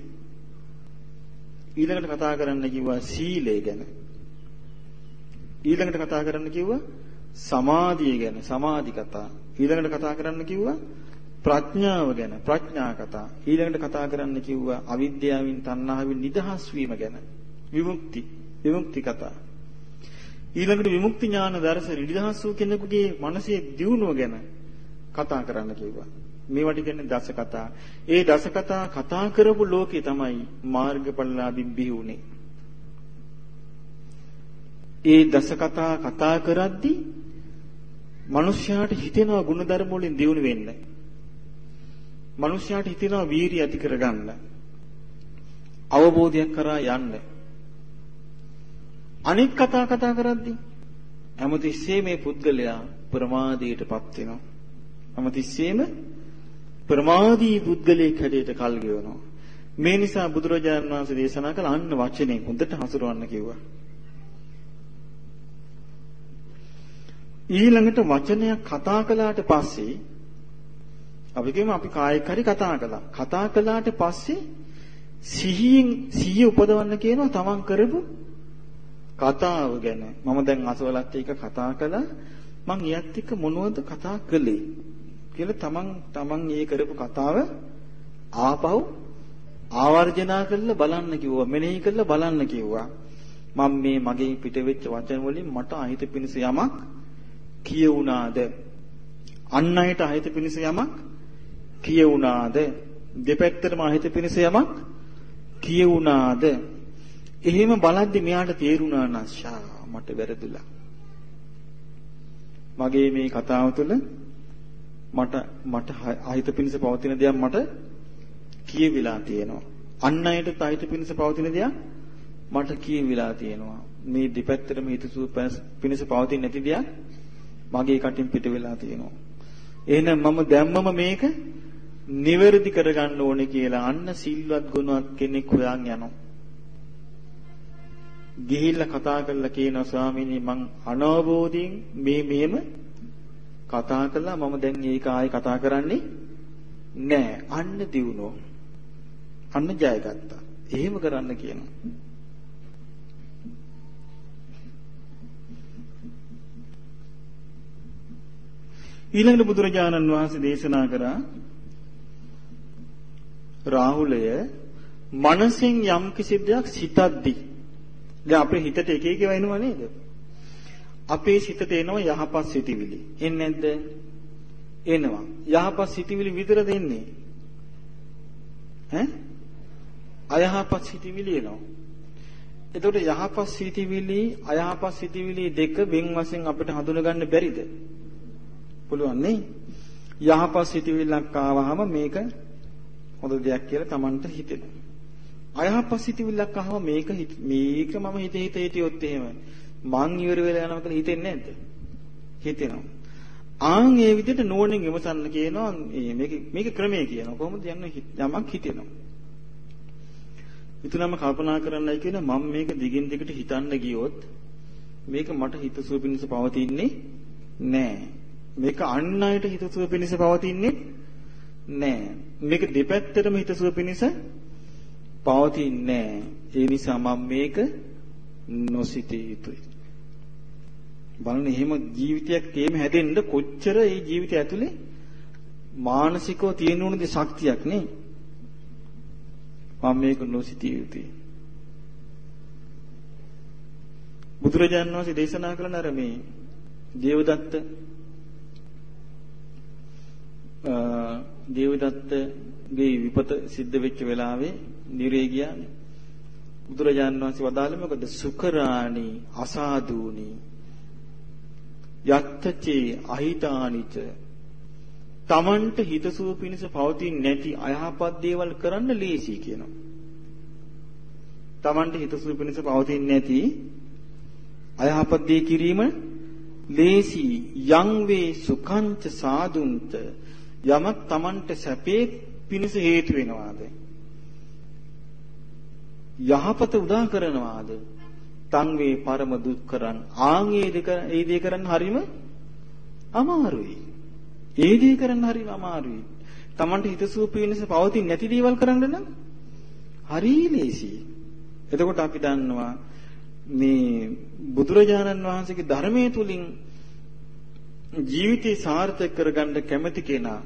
ඊළඟට කතා කරන්න කිව්වා සීලය ගැන. ඊළඟට කතා කරන්න කිව්වා සමාධිය ගැන සමාධි කතා. ඊළඟට කතා කරන්න කිව්වා ප්‍රඥාව ගැන ප්‍රඥා කතා. ඊළඟට කතා කරන්න කිව්වා අවිද්‍යාවෙන් තණ්හාවෙන් නිදහස් වීම ගැන විමුක්ති විමුක්ති කතා. ඊළඟට විමුක්ති ඥාන දර්ශන නිදහස් වූ කෙනෙකුගේ මනසේ දියුණුව ගැන කතා කරන්න කිව්වා. මේවට කියන්නේ දස කතා. ඒ දස කතා කතා කරපු ලෝකේ තමයි මාර්ගඵලලාභී බිහුනේ. ඒ දස කතා කතා කරද්දී මිනිස්යාට හිතෙනවා ಗುಣධර්ම වලින් දියුණු වෙන්න. මිනිස්යාට හිතෙනවා වීරිය ඇති කරගන්න. අවබෝධයක් කරා යන්න. අනිත් කතා කතා කරද්දී හැමතිස්සේ මේ පුද්ගලයා ප්‍රමාදයටපත් වෙනවා. හැමතිස්සෙම ප්‍රමාදී පුද්ගලයෙක් හැටියට කල් ගෙවනවා. මේ නිසා බුදුරජාණන් වහන්සේ දේශනා කළ අන්න වචනේ හොඳට හසුරවන්න කිව්වා. ඊළඟට වචනයක් කතා කළාට පස්සේ අපි කියමු අපි කායික හරි කතා කළා. කතා කළාට පස්සේ සිහියෙන් සිහිය උපදවන්න කියනවා තමන් කරපු කතාව ගැන. මම දැන් අසවලත් එක්ක කතා කළා. මං ඊයත් එක්ක මොනවද කතා කළේ කියලා තමන් තමන් ඒ කරපු කතාව ආපහු ආවර්ජනා කරලා බලන්න කිව්වා. මෙනෙහි කරලා බලන්න කිව්වා. මම මේ මගේ පිටවෙච්ච වචන වලින් මට අහිත පිණිස යමක් කියුණාද? අන් අයට අහිත පිණිස යමක් කියුණාද? දෙපැත්තටම අහිත පිණිස යමක් කියුණාද? එහෙම බලද්දි මෙයාට තේරුණා නැෂා මට වැරදිලා. මගේ මේ කතාව තුළ මට මට අහිත පිණිස පවතින දේක් මට කියවිලා තියෙනවා. අන් අයට අහිත පිණිස පවතින දේක් මට කියවිලා තියෙනවා. මේ දෙපැත්තටම හිතසුව පිණිස පවතින නැති දේක් මගේ කටින් පිට වෙලා තියෙනවා. එහෙනම් මම දැම්මම මේක නිවැරදි කරගන්න ඕනේ කියලා අන්න සිල්වත් ගුණවත් කෙනෙක් හොයන් යනවා. ගිහිල්ලා කතා කරලා කියනවා ස්වාමීනි මං අනවබෝධයෙන් මේ මෙහෙම කතා කළා. මම දැන් ඒක ආයෙ කතා කරන්නේ නෑ. අන්න දිනුනෝ අන්න ජයගත්තා එහෙම කරන්න කියනවා. ඊළඟට බුදුරජාණන් වහන්සේ දේශනා කරා රාහුලය මනසෙන් යම් කිසි දෙයක් සිතද්දී දැන් අපේ හිතට එක එක වෙනවා නේද? අපේ සිතට එනවා යහපත් සිතිවිලි. එන්නේ නැද්ද? එනවා. යහපත් සිතිවිලි විතරද එන්නේ? ඈ? අයහපත් සිතිවිලි එනවා. එතකොට යහපත් සිතිවිලි අයහපත් සිතිවිලි දෙක වෙන් වශයෙන් අපිට හඳුනගන්න බැරිද? පුළුවන් නේ? යහපත් සිතිවිල්ලක් ආවහම මේක හොඳ දෙයක් කියලා Tamanට හිතෙනවා. අයහපත් සිතිවිල්ලක් ආවම මේක මේක මම හිත හිත හිටියොත් එහෙම මං ඉවර වෙලා යනවා කියලා හිතෙන්නේ නැද්ද? හිතෙනවා. ආන් ඒ විදිහට නෝනින් විමසන්න කියනවා මේක මේක ක්‍රමයේ කියනවා කොහොමද යන්න යමක් හිතෙනවා. විතුනම කල්පනා කරන්නයි කියන මම මේක දිගින් දිගට හිතන්න ගියොත් මේක මට හිතසුව පිණිස පවතින්නේ නෑ. මේක අන් අයට හිතසුව පිණිස පවතින්නේ නෑ. මේක දෙපැත්තටම හිතසුව පිණිස පවතින්නේ ඒ නිසා මම මේක නොසිතිය යුතුයි. බලන්න එහෙම ජීවිතයක් එහෙම හැදෙන්න කොච්චර ඒ ජීවිතය ඇතුලේ මානසිකව තියෙන උනේද ශක්තියක් නේ. මම මේක නොසිතිය යුතුයි. බුදුරජාණන් වහන්සේ දේශනා කළන අර මේ දේවදත්ත දේවදත්තගේ විපත සිද්ධ වෙච්ච වෙලාවේ නිරේ ගියානේ. බුදුරජාණන් වහන්සේ වදාළේ මොකද? සුකරාණි අසාදූනි යත්තචේ අහිතානිච තමන්ට හිතසුව පිණිස පවතින නැති අයහපත් දේවල් කරන්න ලේසි කියනවා. තමන්ට හිතසුව පිණිස පවතින නැති අයහපත් දේ කිරීම ලේසි යං වේ සුඛංච සාදුන්ත යමක් තමන්ට සැපේ පිණිස හේතු වෙනවාද යහපත උදා කරනවාද? තන් වේ පරම දුක්කරන් ආන්ගේ දෙක ඒ දේ කරන්න හරීම අමාරුයි. ඒ දේ කරන්න හරීම අමාරුයි. Tamanට හිතසුව පිණිස පවතින නැති දේවල් කරන්න නම් හරි ලේසියි. එතකොට අපි දන්නවා මේ බුදුරජාණන් වහන්සේගේ ධර්මයේ තුලින් ජීවිතේ සාර්ථක කරගන්න කැමති කෙනා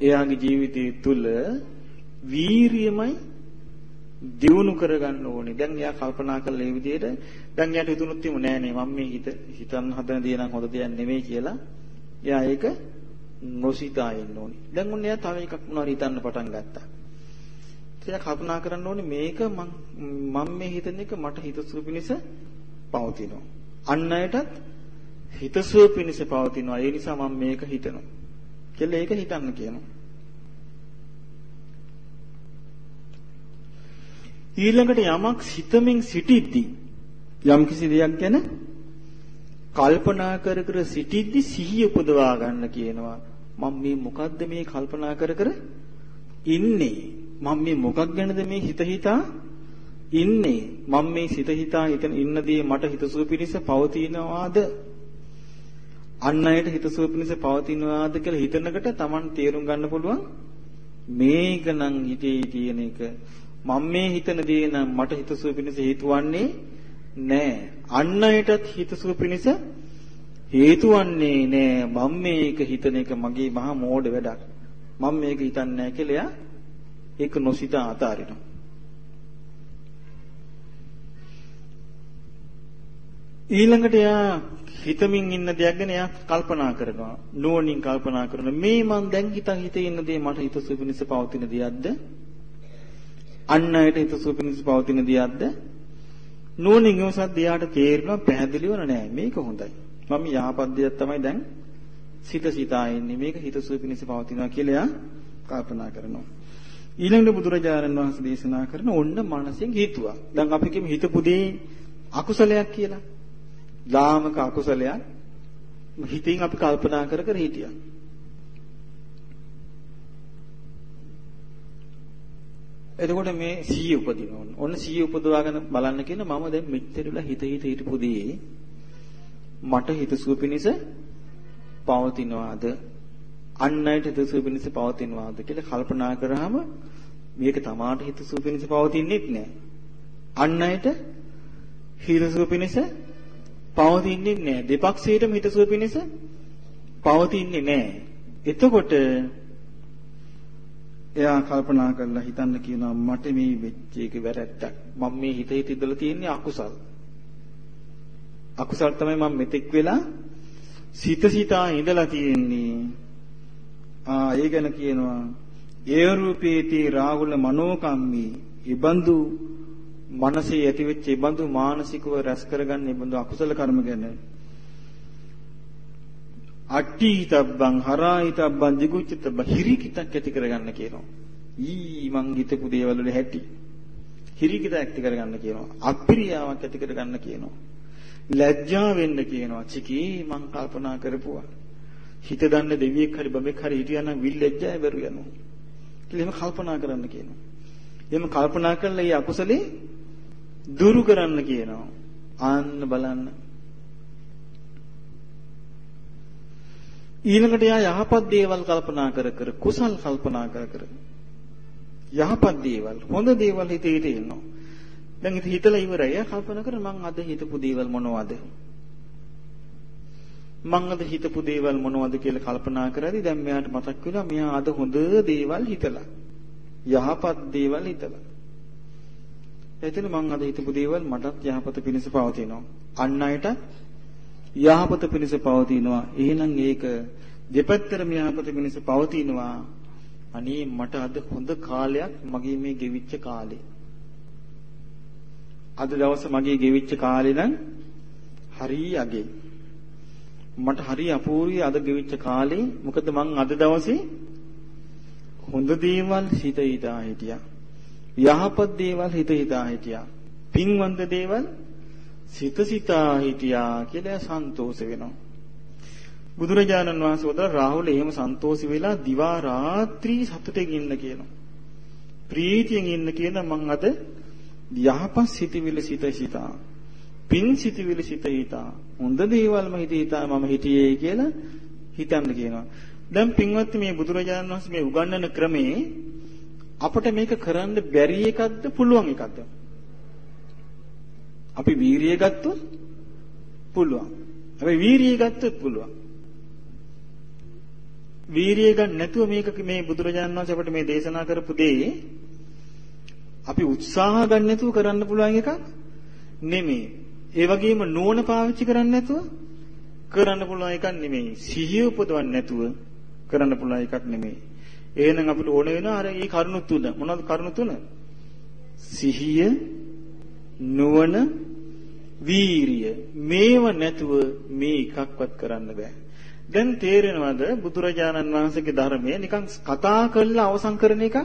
එයාගේ ජීවිතය තුළ වීරියමයි දියුණු කරගන්න ඕනේ. දැන් එයා කල්පනා කළා මේ විදිහට දැන් එයාට හිතුනොත් එමු නෑ නේ මම මේ හිත හිතන්න හදන දේ නම් හොඳ දෙයක් නෙමෙයි කියලා. එයා ඒක නොසිතා ඉන්න ඕනේ. දැන් ඔන්න එයා තව එකක් මොනවද හිතන්න පටන් ගත්තා. එයා කල්පනා කරන්න ඕනේ මේක මම මේ හිතන එක මට හිතසුව පිණිස පවතිනවා. අන් අයටත් හිතසුව පිණිස පවතිනවා. ඒ නිසා මම මේක හිතනවා. කියලා ඒක හිතන්න කියනවා. ඊළඟට යමක් සිතමින් සිටිද්දී යම් කිසි දෙයක් ගැන කල්පනා කර කර සිටිද්දී සිහිය උපදවා ගන්න කියනවා. මම මේ මොකද්ද මේ කල්පනා කර කර ඉන්නේ? මම මේ මොකක් ගැනද මේ හිත හිතා ඉන්නේ? මම මේ සිත හිතා හිතන ඉන්නදී මට හිතසුව පිණිස පවතිනවාද? අන් අයට හිතසුව පිණිස පවතිනවාද කියලා හිතනකට Taman තේරුම් ගන්න පුළුවන් මේක නම් හිතේ තියෙන එක මම මේ හිතන දේ නම් මට හිතසුව පිණිස හේතුවන්නේ නෑ. අන් අයටත් හිතසුව පිණිස හේතුවන්නේ නෑ. මම මේක හිතන එක මගේ මහා මෝඩ වැඩක්. මම මේක හිතන්නේ නෑ කියලා ඒක නොසිත අතාරිනවා. ඊළඟට එයා හිතමින් ඉන්න දෙයක් ගැන එයා කල්පනා කරනවා. නුවණින් කල්පනා කරනවා. මේ මං දැන් හිතන් හිතේ ඉන්න දේ මට හිතසුව පිණිස පවතින දෙයක්ද? අන් අයට හිතසුව පිණිස පවතින දෙයක්ද? නුවණින් යොසත් එයාට තේරෙනවා පැහැදිලිව නෑ. මේක හොඳයි. මම යහපත් දෙයක් තමයි දැන් සිත සිතා ඉන්නේ. මේක හිතසුව පිණිස පවතිනවා කියලා එයා කල්පනා කරනවා. ඊළඟට බුදුරජාණන් වහන්සේ දේශනා කරන ඔන්න මනසෙන් හිතුවා දැන් අපි කිව්ව හිතපු දේ අකුසලයක් කියලා. ලාමක අකුසලයක්. හිතින් අපි කල්පනා කර කර හිටියා. එතකොට මේ සීය උපදින ඕන. ඔන්න සීය උපදවාගෙන බලන්න කියන මම දැන් මෙච්චරලා හිත හිත හිටපු දේ මට හිතසුව පිණිස පවතිනවාද? අන් අයට හිතසුව පිණිස පවතිනවාද කියලා කල්පනා කරාම මේක තමාට හිතසුව පිණිස පවතින්නේ නැහැ. අන් අයට හිතසුව පිණිස පවතින්නේ නැහැ. දෙපක්ෂයටම හිතසුව පිණිස පවතින්නේ නැහැ. එතකොට එයා කල්පනා කරලා හිතන්න කියනවා මට මේ වෙච්ච එක වැරැද්දක්. මම මේ හිත හිත ඉඳලා තියෙන්නේ අකුසල්. අකුසල් තමයි මම මෙතෙක් වෙලා සිත සිතා ඉඳලා තියෙන්නේ. ආ ඒ ගැන කියනවා ඒ රූපේති රාහුල මනෝකම්මි. ඉබඳු මනසේ ඇතිවෙච්ච ඉබඳු මානසිකව රැස් කරගන්න ඉබඳු අකුසල කර්ම ගැන අට්ඨීතබ්බං හරායිතබ්බං jigucchitබ්බ හිරිකිතක් ඇති කරගන්න කියනවා. ඊ මං හිතපු දේවල් වල හැටි. හිරිකිත ඇති කරගන්න කියනවා. අප්‍රියාවක් ඇති කරගන්න කියනවා. ලැජ්ජා වෙන්න කියනවා. චිකී මං කල්පනා කරපුවා. හිත දන්න දෙවියෙක් හරි බබෙක් හරි හිටියනම් විල් ලැජ්ජා වෙරු යනවා. කියලා එහෙම කල්පනා කරන්න කියනවා. එහෙම කල්පනා කරලා මේ අකුසලේ දුරු කරන්න කියනවා. ආන්න බලන්න. ඊළඟට යා යහපත් දේවල් කල්පනා කර කර කුසල් කල්පනා කර කර යහපත් දේවල් හොඳ දේවල් හිතේ හිතේ ඉන්නවා. දැන් ඉතින් හිතලා ඉවරයි. යා කල්පනා කර මං අද හිතපු දේවල් මොනවද? මං අද හිතපු දේවල් මොනවද කියලා කල්පනා කරද්දී දැන් මෙයාට මතක් වෙනවා මෙයා අද හොඳ දේවල් හිතලා. යහපත් දේවල් හිතලා. එතන මං අද හිතපු දේවල් මටත් යහපත පිණිස පවතිනවා. අන් අයට යහපත පිණිස පවතිනවා. එහෙනම් ඒක දෙපැත්තටම යහපත පිණිස පවතිනවා. අනේ මට අද හොඳ කාලයක් මගේ මේ ගෙවිච්ච කාලේ. අද දවස මගේ ගෙවිච්ච කාලේ නම් හරි අගේ. මට හරි අපූර්වයි අද ගෙවිච්ච කාලේ. මොකද මං අද දවසේ හොඳ දේවල් හිත හිතා හිටියා. යහපත් දේවල් හිත හිතා හිටියා. පින්වන්ත දේවල් සිත සිතා හිටියා කියලා සන්තෝෂ වෙනවා. බුදුරජාණන් වහන්සේ උදා රාහුල එහෙම සන්තෝෂ වෙලා දිවා රාත්‍රී සතුටෙන් ඉන්න කියනවා. ප්‍රීතියෙන් ඉන්න කියන මං අද යහපත් සිටිවිලි සිත සිතා. පින් සිටිවිලි සිත හිතා. හොඳ දේවල්ම හිත හිතා මම හිටියේ කියලා හිතන්න කියනවා. දැන් පින්වත් මේ බුදුරජාණන් වහන්සේ මේ උගන්වන ක්‍රමේ අපිට මේක කරන්න බැරි එකක්ද පුළුවන් එකක්ද? අපි වීරිය ගත්තොත් පුළුවන්. හැබැයි වීරිය ගත්තොත් පුළුවන්. වීරිය ගන්න නැතුව මේක මේ බුදුරජාණන් වහන්සේ අපිට මේ දේශනා කරපු දේ අපි උත්සාහ ගන්න නැතුව කරන්න පුළුවන් එකක් නෙමෙයි. ඒ වගේම නුවණ පාවිච්චි කරන්න නැතුව කරන්න පුළුවන් එකක් නෙමෙයි. සිහිය උපදවන්න නැතුව කරන්න පුළුවන් එකක් නෙමෙයි. එහෙනම් අපිට ඕන වෙනවා අර මේ කරුණු තුන. මොනවද කරුණු තුන? සිහිය, නුවණ, වීරිය. මේව නැතුව මේ එකක්වත් කරන්න බෑ. දැන් තේරෙනවද බුදුරජාණන් වහන්සේගේ ධර්මය නිකන් කතා කරලා අවසන් කරන එකක්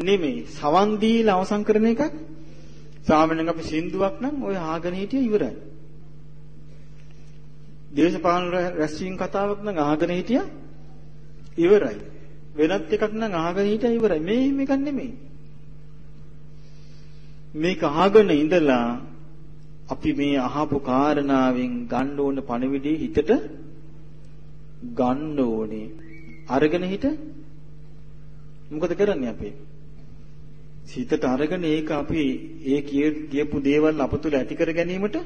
නෙමෙයි. සවන් දීලා අවසන් කරන එකක්. සාමාන්‍යයෙන් අපි සින්දුවක් නම් ඔය ආගෙන හිටිය ඉවරයි. දේශපාලන රැස්වීම කතාවක් නම් අහගෙන හිටියා ඉවරයි. වෙනත් එකක් නම් අහගෙන හිටියා ඉවරයි. මේ මේක නෙමෙයි. මේක අහගෙන ඉඳලා අපි මේ අහපු කාරණාවෙන් ගන්න ඕන පණවිඩේ හිතට ගන්න ඕනේ. අරගෙන හිට මොකද කරන්නේ අපි? සිතට අරගෙන ඒක අපි ඒ කියපු දේවල් අප තුළ ඇති කර ගැනීමට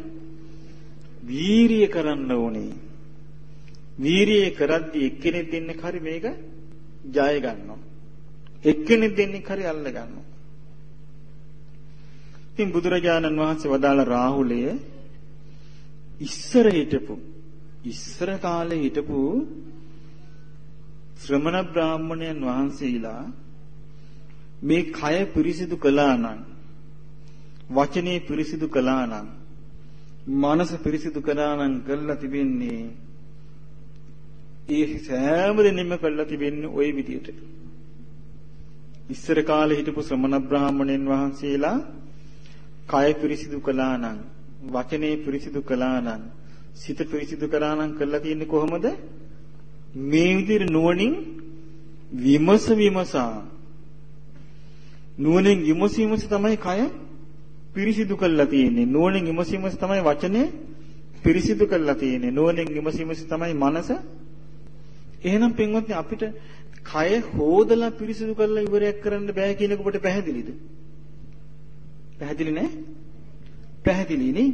වීරිය කරන්න ඕනේ. වීරිය කරද්දී එක්කෙනෙක් දෙන්නේ හරි මේක ජය ගන්නවා. එක්කෙනෙක් දෙන්නේ හරි අල්ල ගන්නවා. ඉතින් බුදුරජාණන් වහන්සේ වදාළ රාහුලය ඉස්සර හිටපු ඉස්සර කාලේ හිටපු ශ්‍රමණ බ්‍රාහ්මණයන් වහන්සේලා මේ කය පිරිසිදු කළා නම් වචනේ පිරිසිදු කළා නම් මනස පිරිසිදු කළා නම් කළා තිබෙන්නේ ඒ සෑම දෙනෙම කළා තිබෙන්නේ ওই විදියට. ඉස්සර කාලේ හිටපු ශ්‍රමණ බ්‍රාහ්මණයන් වහන්සේලා කය පිරිසිදු කළා නම් වචනේ පිරිසිදු කළා නම් සිත පිරිසිදු කරා නම් කළා තියෙන්නේ කොහොමද මේ විදිහට නුවණින් විමස විමසා නුවණින් විමසීමස තමයි කය පිරිසිදු කරලා තියෙන්නේ. නුවණින් විමසීමස තමයි වචනය පිරිසිදු කරලා තියෙන්නේ. නුවණින් විමසීමස තමයි මනස. එහෙනම් පින්වත්නි අපිට කය හොදලා පිරිසිදු කරලා ඉවරයක් කරන්න බෑ කියන එක ඔබට පැහැදිලිද? පැහැදිලි නෑ? පැහැදිලි නේ?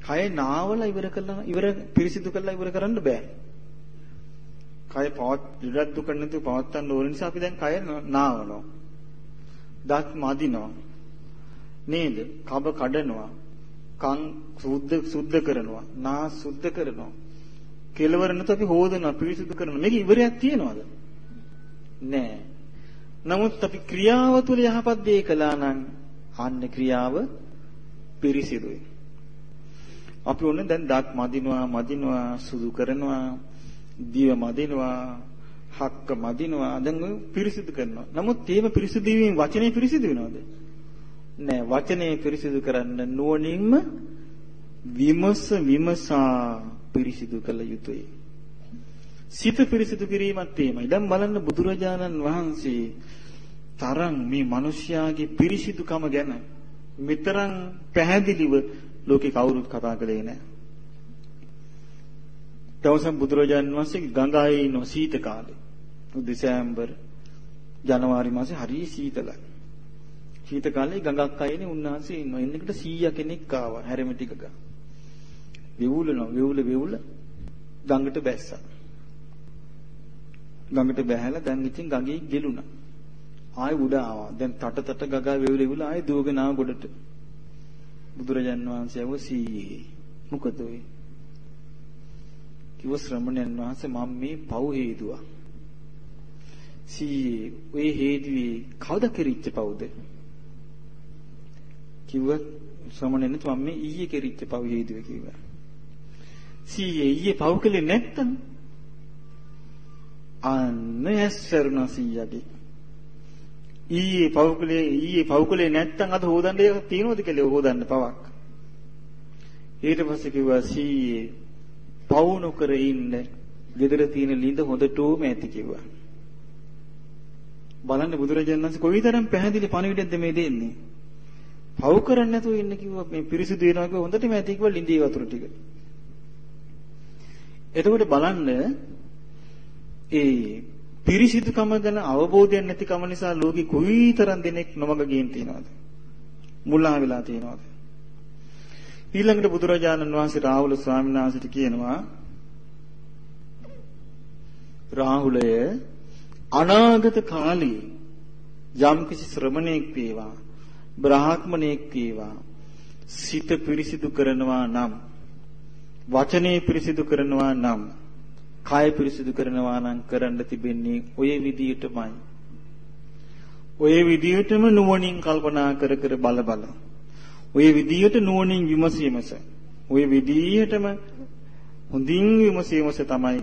කය නාවලා ඉවර කරලා ඉවර පිරිසිදු කරලා ඉවර කරන්න බෑ. කය පවත් ඉරක් දුක නැතුව පවත්තන්න ඕන නිසා අපි දැන් කය නාවනවා. දත් මදිනවා. නේද? කබ කඩනවා. කන් සුද්ධ සුද්ධ කරනවා. නාස් සුද්ධ කරනවා. කෙලවර නැතු අපි හොදනවා පිරිසිදු කරනවා. මේක ඉවරයක් තියනවද? නෑ. නමුත් අපි ක්‍රියාව තුළ යහපත් දේ කළා නම් අන්න ක්‍රියාව පිරිසිදුයි. අපි ඕනේ දැන් දත් මදිනවා මදිනවා සුදු කරනවා දිව මදිනවා හක්ක මදිනවා දැන් ඔය පිරිසිදු කරනවා. නමුත් ඒව පිරිසිදු වීම වචනේ පිරිසිදු වෙනවද? නෑ වචනේ පිරිසිදු කරන්න නුවණින්ම විමස විමසා පිරිසිදු කළ යුතුයි. සිත පිරිසිදු කිරීමත් එහෙමයි. දැන් බලන්න බුදුරජාණන් වහන්සේ තරම් මේ මිනිස්යාගේ පිරිසිදුකම ගැන මෙතරම් පැහැදිලිව ලෝකේ කවුරුත් කතා කළේ නැහැ. දවසක් බුදුරජාණන් වහන්සේ ගංගාවේ ඉන්න සීත කාලේ. දෙසැම්බර් ජනවාරි මාසේ හරි සීතලයි. සීත කාලේ ගඟක් අයිනේ උන්වහන්සේ ඉන්නවා. එන්නකට 100 කෙනෙක් ආවා හැරමිටික ගා. වෙවුලනවා වෙවුල වෙවුල ගඟට බැස්සා. ගඟට බැහැලා දැන් ඉතින් ගඟේ ගෙලුණා. ආයෙ උඩ ආවා. දැන් තට තට ගගා වෙවුල වෙවුල ආයෙ දුවගෙන ආව ගොඩට. බුදුරජාන් වහන්සේ ආව සීයේ. මොකද ඔය? කිව්ව ශ්‍රමණයන් වහන්සේ මම මේ පව් හේතුවා. සීයේ ඔය හේතුවේ කවද කෙරිච්ච පව්ද? කිව්ව ශ්‍රමණයන් මම මේ ඊයේ කෙරිච්ච පව් හේතුව කිව්වා. සීයේ ඊයේ පව් කළේ නැත්තම් අන්න ඇස්සරුණා සීයාගේ. ඊයේ පවුකලේ ඊයේ පවුකලේ නැත්තම් අද හොදන්න එක තියනවද කියලා හොදන්න පවක්. ඊට පස්සේ කිව්වා සීයේ පවු නොකර ඉන්න gedara තියෙන ළිඳ හොඳටම ඇති කිව්වා. බලන්න බුදුරජාණන් වහන්සේ කොයිතරම් පැහැදිලි පණිවිඩයක්ද මේ දෙන්නේ. පවු කරන්නේ නැතුව ඉන්න කිව්වා මේ පිරිසිදු වෙනවා කිව්වා හොඳටම ඇති කිව්වා ළිඳේ වතුර ටික. එතකොට බලන්න ඒ පිරිසිදුකම ගැන අවබෝධයක් නැතිකම නිසා ලෝකෙ කොයිතරම් දෙනෙක් නොමග ගියන් තියනවද? මුලා වෙලා තියනවද? ඊළඟට බුදුරජාණන් වහන්සේ රාහුල ස්වාමීන් වහන්සේට කියනවා රාහුලය අනාගත කාලේ යම් කිසි ශ්‍රමණෙක් වේවා බ්‍රාහ්මණෙක් වේවා සිත පිරිසිදු කරනවා නම් වචනේ පිරිසිදු කරනවා නම් කය පිරිසිදු කරනවා නම් කරන්න තිබෙන්නේ ඔය විදියටමයි. ඔය විදියටම නුවණින් කල්පනා කර කර බල බල. ඔය විදියට නුවණින් විමසීමස. ඔය විදියටම හොඳින් විමසීමස තමයි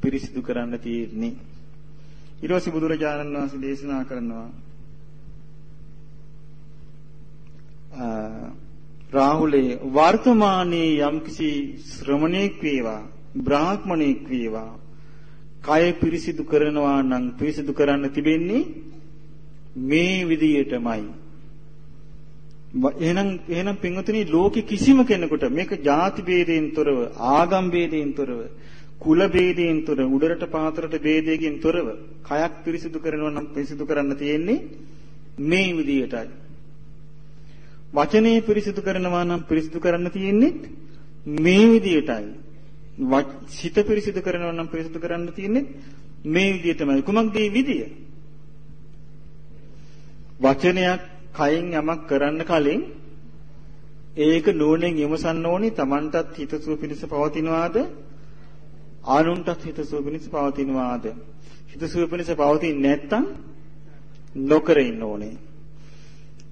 පිරිසිදු කරන්න තියෙන්නේ. ඊට පස්සේ බුදුරජාණන් වහන්සේ දේශනා කරනවා රාහුලේ වර්තමානයේ යම්කිසි ශ්‍රමණේක් වේවා බ්‍රාහ්මණෙක් වේවා. කය පිරිසිදු කරනවා නම් පිරිසිදු කරන්න තිබෙන්නේ මේ විදියටමයි. එහෙනම් එහෙනම් පින්වතුනි ලෝකෙ කිසිම කෙනෙකුට මේක ಜಾති ભેදයෙන් තොරව ආගම් ભેදයෙන් තොරව කුල ભેදයෙන් තොර උඩරට පහතරට ભેදයෙන් තොරව කයක් පිරිසිදු කරනවා නම් පිරිසිදු කරන්න තියෙන්නේ මේ විදියටයි. වචනේ පිරිසිදු කරනවා නම් පිරිසිදු කරන්න තියෙන්නේ මේ විදියටයි. සිත පිරිසිදු කරනවා නම් පිරිසිදු කරන්න තියෙන්නේ මේ විදියටමයි කුමක්ද මේ විදිය? වචනයක් කයින් යමක් කරන්න කලින් ඒක නෝනෙන් විමසන්න ඕනි. Tamanටත් හිතසුව පිණිස පවතිනවාද? ආනුන්ටත් හිතසුව පිණිස පවතිනවාද? හිතසුව පිණිස පවතින්නේ නැත්නම් නොකර ඉන්න ඕනේ.